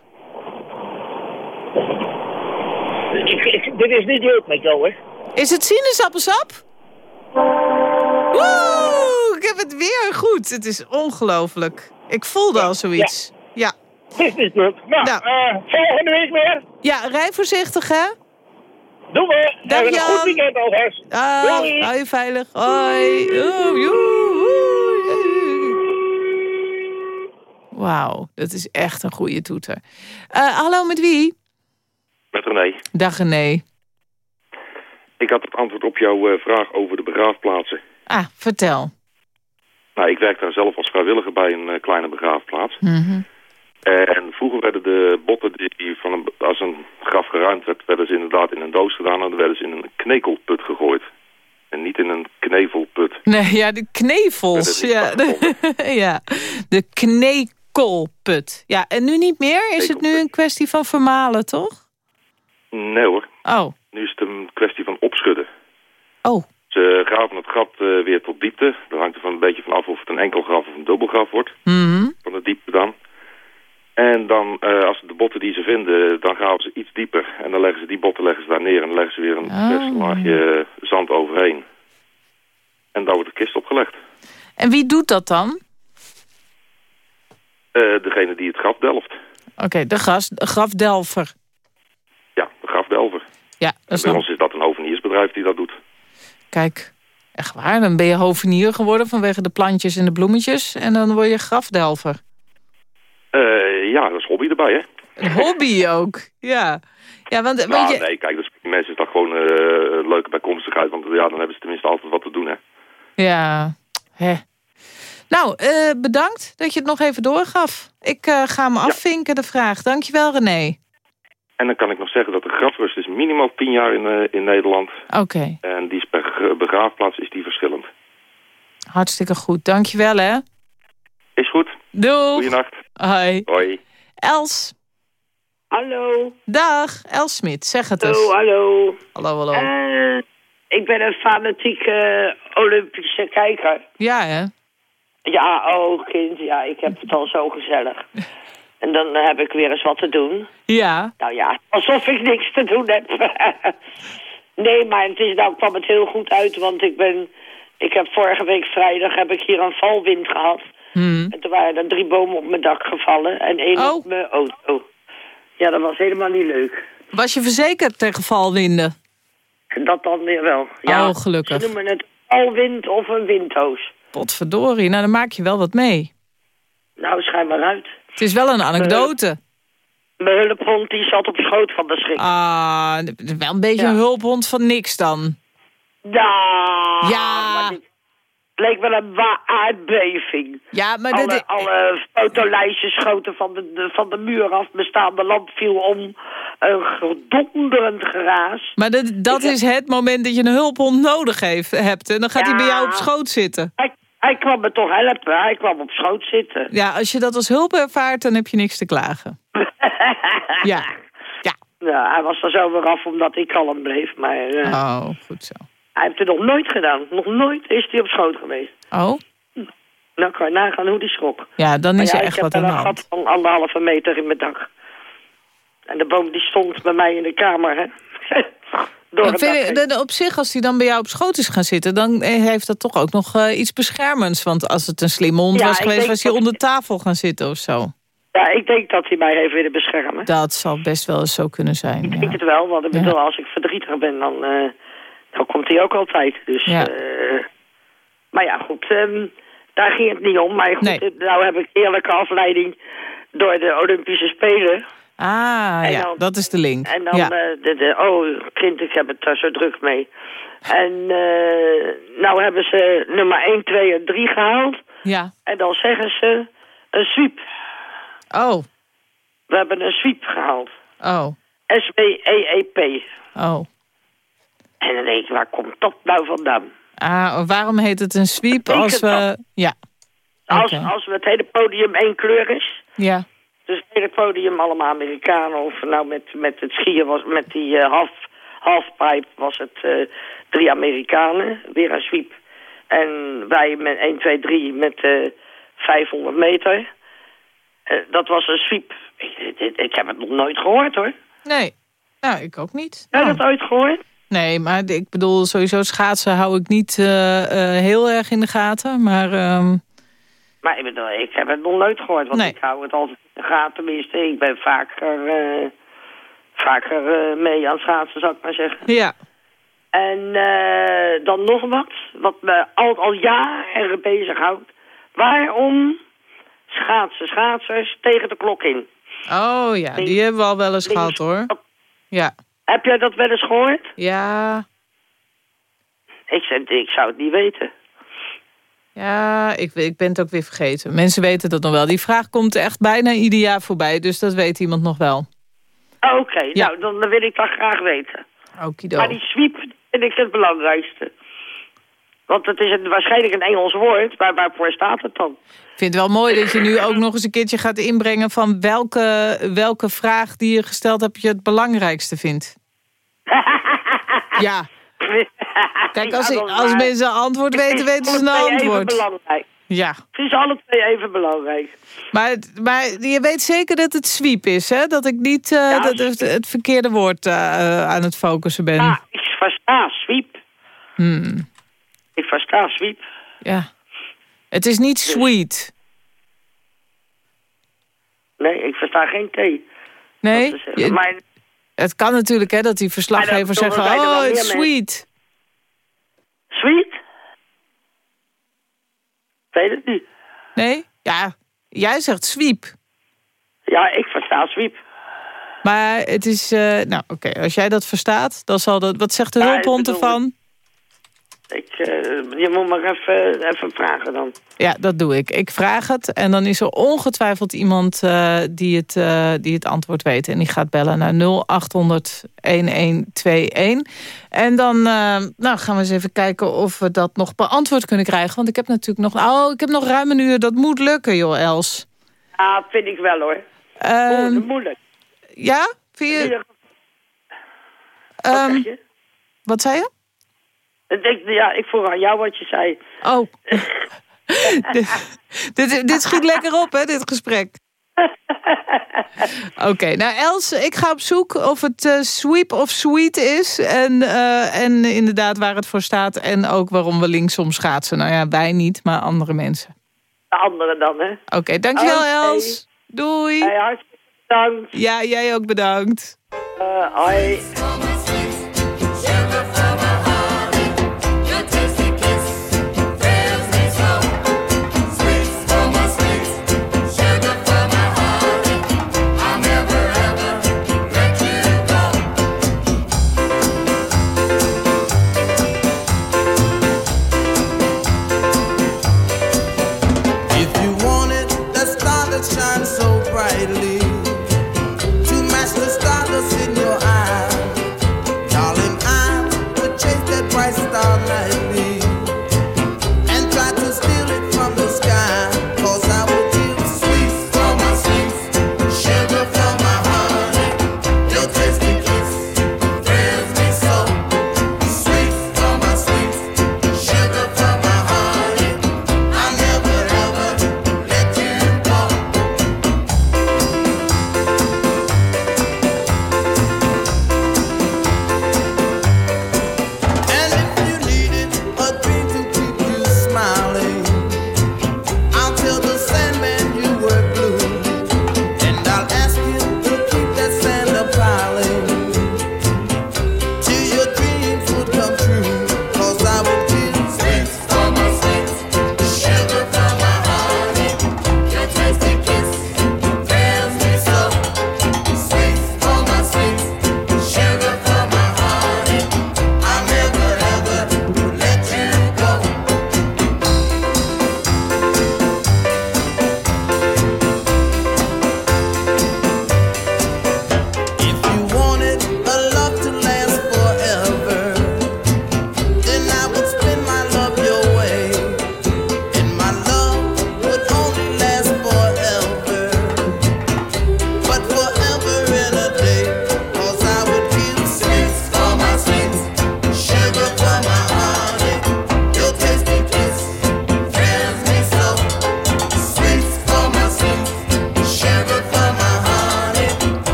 Ik, ik, dit is niet leuk met jou, hè. Is het sinaasappelsap? Woe, ik heb het weer goed. Het is ongelooflijk. Ik voelde al zoiets. Ja. Het is niet leuk. Nou, eh, volgende week weer. Ja, rij voorzichtig, hè? Doen we. Dag, Hebben een Jan. goed weekend alvast. Dag, Doei. hou je veilig. Hoi. Wauw, dat is echt een goede toeter. Eh, hallo, met wie? Met René. Dag René. Ik had het antwoord op jouw eh, vraag over de begraafplaatsen. Ah, vertel. Nou, ik werk daar zelf als vrijwilliger bij een kleine begraafplaats. Mhm. En vroeger werden de botten die van een, als een graf geruimd werd, werden ze inderdaad in een doos gedaan en dan werden ze in een knekelput gegooid. En niet in een knevelput. Nee, ja, de knevels. Ja, de, ja, de knekelput. Ja, en nu niet meer? Is het nu een kwestie van vermalen, toch? Nee hoor. Oh. Nu is het een kwestie van opschudden. Oh. Ze graven het gat eh, weer tot diepte. Dat hangt er van een beetje van af of het een enkel graf of een dubbelgraf wordt. Mhm. Van de diepte dan. En dan, eh, als de botten die ze vinden, dan graven ze iets dieper. En dan leggen ze die botten leggen ze daar neer en dan leggen ze weer een Oh. laagje zand overheen. En daar wordt de kist opgelegd. En wie doet dat dan? Eh, degene die het graf delft. Oké, de, gas, de grafdelver. Ja, de grafdelver. Ja, dat is bij dan... ons is dat een hoveniersbedrijf die dat doet. Kijk, echt waar. Dan ben je hovenier geworden vanwege de plantjes en de bloemetjes. En dan word je grafdelver. Eh, ja, dat is hobby erbij, hè? Een hobby ook. Ja, ja want, want je... nee, kijk, die mensen is dat gewoon eh, een leuke bijkomstigheid. Want ja, dan hebben ze tenminste altijd wat te doen, hè? Ja, hè. Nou, eh, bedankt dat je het nog even doorgaf. Ik eh, ga hem afvinken, de vraag. Dankjewel, René. En dan kan ik nog zeggen dat de grafrust is minimaal 10 jaar in, eh, in Nederland. Oké, En die is per begraafplaats is die verschillend. hartstikke goed. Dankjewel, hè. Is goed. Doei. Goeienacht. Hoi. Hoi. Els. Hallo. Dag, Els Smit. Zeg het eens. Hallo. Hallo, hallo. Eh, ik ben een fanatieke Olympische kijker. Ja, hè? Ja, oh kind, ja, ik heb het al zo gezellig. En dan heb ik weer eens wat te doen. Ja. Nou ja, alsof ik niks te doen heb. nee, maar het is, nou kwam het heel goed uit, want ik ben... Ik heb vorige week vrijdag heb ik hier een valwind gehad. Hmm. En toen waren er drie bomen op mijn dak gevallen en één Oh. op mijn auto. Ja, dat was helemaal niet leuk. Was je verzekerd tegen valwinden? Dat dan weer wel. Ja, Oh, gelukkig. Ze noemen het alwind of een windhoos. Potverdorie, nou dan maak je wel wat mee. Nou, schijn maar uit. Het is wel een anekdote. Mijn hulphond die zat op schoot van de schrik. Ah, wel een beetje een hulphond van niks dan. Ja. Ja. Leek wel een aardbeving. Ja, maar alle, dit- alle fotolijstjes schoten van de, van de muur af. Bestaande lamp viel om. Een gedonderend geraas. Maar dat, dat is het moment dat je een hulphond nodig heeft, hebt. En dan gaat hij bij jou op Ja. schoot zitten. Hij, hij kwam me toch helpen. Hij kwam op schoot zitten. Ja, als je dat als hulp ervaart, dan heb je niks te klagen. Ja. Ja, hij was er zo weer af omdat ik kalm bleef. Maar eh, Oh, goed zo. Hij heeft het nog nooit gedaan. Nog nooit is hij op schoot geweest. Oh? Nou kan je nagaan hoe die schrok. Ja, dan is ja, er echt ik wat heb aan de een hand. gat van anderhalve meter in mijn dak. En de boom die stond bij mij in de kamer, hè. Door vind ik- de- op zich, als hij dan bij jou op schoot is gaan zitten... dan eh, heeft dat toch ook nog eh, iets beschermends. Want als het een slimme hond Ja, was ik geweest... was hij onder tafel gaan zitten of zo. Ja, ik denk dat hij mij heeft willen beschermen. Dat zal best wel eens zo kunnen zijn. Ik ja. denk het wel, want ik bedoel, als ik verdrietig ben, dan, eh, dan komt hij ook altijd. Dus, Ja. eh, maar ja, goed, ehm, daar ging het niet om. Maar goed, Nee. eh, nou heb ik eerlijke afleiding door de Olympische Spelen. Ah, En ja, dan- dat is de link. En dan, ja. eh, de, de, oh, kind, ik heb het daar zo druk mee. En eh, nou hebben ze nummer 1, 2 en 3 gehaald. ja. En dan zeggen ze een sweep. Oh, We hebben een sweep gehaald. oh, S-W-E-E-P. oh. En dan denk ik, waar komt dat nou vandaan? Ah, waarom heet het een sweep als we... Ja, Als, als het hele podium één kleur is. ja. Dus het hele podium allemaal Amerikanen. Of nou met, met het skiën was, met die eh, half, halfpipe was het eh, drie Amerikanen. Weer een sweep. En wij met 1, 2, 3 met eh 500 meter. Dat was een sweep. Ik, ik, ik heb het nog nooit gehoord hoor. Nee, nou, ik ook niet. Heb je Nou, dat ooit gehoord? Nee, maar ik bedoel, sowieso schaatsen hou ik niet eh, eh, heel erg in de gaten. Maar ehm, Maar ik bedoel, ik heb het nog nooit gehoord. Want Nee. ik hou het altijd in de gaten. Tenminste, ik ben vaker, eh, vaker mee aan schaatsen, zou ik maar zeggen. ja. En dan nog wat, wat me al, al jaren bezighoudt. Waarom schaatsen schaatsers tegen de klok in? Oh ja, die hebben we al wel eens gehad hoor. Ja. Heb jij dat wel eens gehoord? Ja, Ik, ik zou het niet weten. ja ik, ik ben het ook weer vergeten. Mensen weten dat nog wel. Die vraag komt echt bijna ieder jaar voorbij, dus dat weet iemand nog wel. Oké, Ja. nou, dan, dan wil ik dat graag weten. Okido. Maar die sweep vind ik het belangrijkste. Want het is een, waarschijnlijk een Engels woord, maar waarvoor staat het dan? Ik vind het wel mooi dat je nu ook nog eens een keertje gaat inbrengen... van welke, welke vraag die je gesteld hebt je het belangrijkste vindt. Ja. Kijk, als, ik, als mensen een antwoord weten, weten ze een twee Even antwoord. belangrijk. Ja. Het is alle twee even belangrijk. Maar, maar je weet zeker dat het sweep is, hè? Dat ik niet eh, dat het, het verkeerde woord eh, aan het focussen ben. Ja, ik versta sweep. Hmm, Ik versta sweep. ja. Het is niet sweet. Nee, ik versta geen thee. Nee? Is, Je- het kan natuurlijk hè, dat die verslaggevers zeggen... Oh, it's sweet. sweet? Weet het niet. Nee? Ja, jij zegt sweep. Ja, ik versta sweep. Maar het is... eh, nou, oké, als jij dat verstaat, dan zal dat... Wat zegt de Ja, hulphond ervan? Ik, eh, je moet maar even, even vragen dan. Ja, dat doe ik. Ik vraag het en dan is er ongetwijfeld iemand eh, die, het, eh, die het antwoord weet. En die gaat bellen naar 0800 1121. En dan nou, gaan we eens even kijken of we dat nog beantwoord kunnen krijgen. Want ik heb natuurlijk nog... Oh, ik heb nog ruim een uur. Dat moet lukken, joh, Els. Ja, vind ik wel hoor. Ehm, moeilijk. ja? Vind je... Ehm, wat zei je? Ik ja, ik vroeg aan jou wat je zei. Oh. dit, dit, dit schiet lekker op, hè, dit gesprek. Oké, nou Els, ik ga op zoek of het eh, sweep of sweet is. En, eh, en inderdaad waar het voor staat. En ook waarom we linksom schaatsen. Nou ja, wij niet, maar andere mensen. De andere dan, hè? Oké, dankjewel. Els. Doei. Hey, hartstikke bedankt. Ja, jij ook bedankt. Eh, hoi.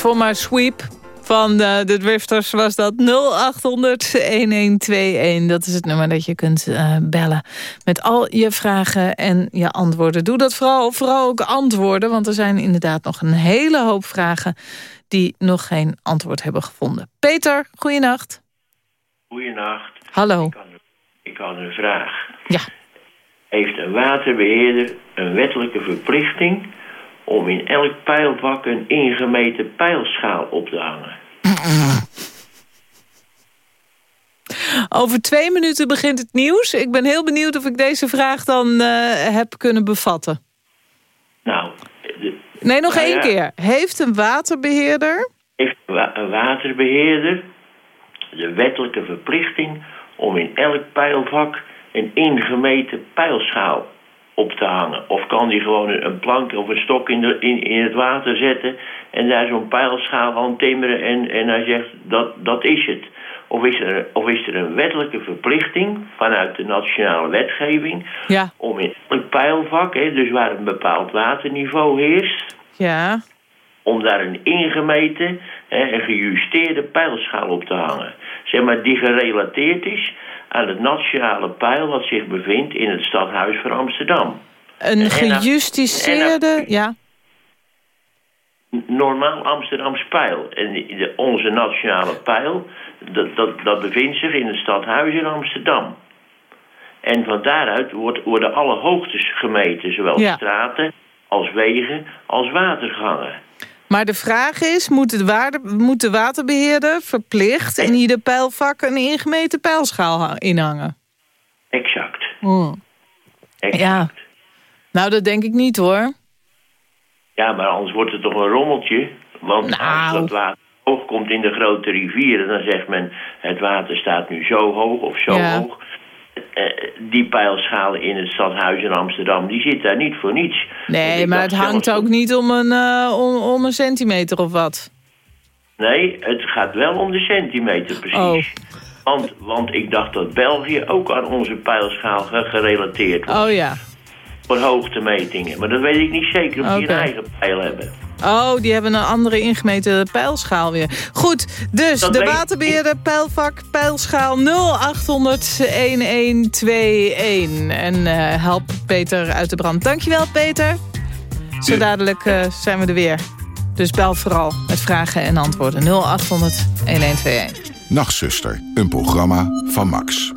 For my sweep van de, de Drifters was dat 0800-1121. Dat is het nummer dat je kunt uh, bellen met al je vragen en je antwoorden. Doe dat vooral, vooral ook antwoorden, want er zijn inderdaad nog een hele hoop vragen... die nog geen antwoord hebben gevonden. Peter, goeienacht. Goeienacht. Hallo. Ik had, ik had een vraag. Ja. Heeft een waterbeheerder een wettelijke verplichting om in elk pijlvak een ingemeten pijlschaal op te hangen. Over twee minuten begint het nieuws. Ik ben heel benieuwd of ik deze vraag dan uh, heb kunnen bevatten. Nou... nee, nog nou één ja, keer. Heeft een waterbeheerder... Heeft een waterbeheerder de wettelijke verplichting... om in elk pijlvak een ingemeten pijlschaal op te hangen. Of kan die gewoon een plank of een stok in, de, in, in het water zetten... en daar zo'n pijlschaal aan timmeren en, en hij zegt dat, dat is het. Of is, er, of is er een wettelijke verplichting vanuit de nationale wetgeving... Ja. om in elk pijlvak, hè, dus waar een bepaald waterniveau heerst... Ja. om daar een ingemeten, een gejusteerde pijlschaal op te hangen. Zeg maar, die gerelateerd is aan het nationale pijl wat zich bevindt in het stadhuis van Amsterdam. Een gejusticeerde, ja. Normaal Amsterdams pijl. En de, onze nationale pijl, dat, dat, dat bevindt zich in het stadhuis in Amsterdam. En van daaruit wordt, worden alle hoogtes gemeten, zowel Ja. straten als wegen als watergangen. Maar de vraag is, moet, het waarde, moet de waterbeheerder verplicht... in ieder pijlvak een ingemeten pijlschaal ha- inhangen? Exact. Hmm. Ja. Nou, dat denk ik niet, hoor. Ja, maar anders wordt het toch een rommeltje. Want Nou. als dat water hoog komt in de grote rivieren... dan zegt men, het water staat nu zo hoog of zo Ja. hoog. Eh, die pijlschalen in het stadhuis in Amsterdam... die zit daar niet voor niets. Nee, maar het hangt zelfs ook niet om een, eh, om, om een centimeter of wat. Nee, het gaat wel om de centimeter precies. Oh. Want, want ik dacht dat België ook aan onze pijlschaal ge- gerelateerd was. Oh ja. Voor hoogtemetingen. Maar dat weet ik niet zeker of die een eigen pijl hebben. Oh, die hebben een andere ingemeten pijlschaal weer. Goed, dus Dat de weet waterbeheerder pijlvak pijlschaal 0800 1121. En eh, help Peter uit de brand. Dankjewel Peter. Zo dadelijk eh, zijn we er weer. Dus bel vooral met vragen en antwoorden. 0800 1121. Nachtzuster, een programma van Max.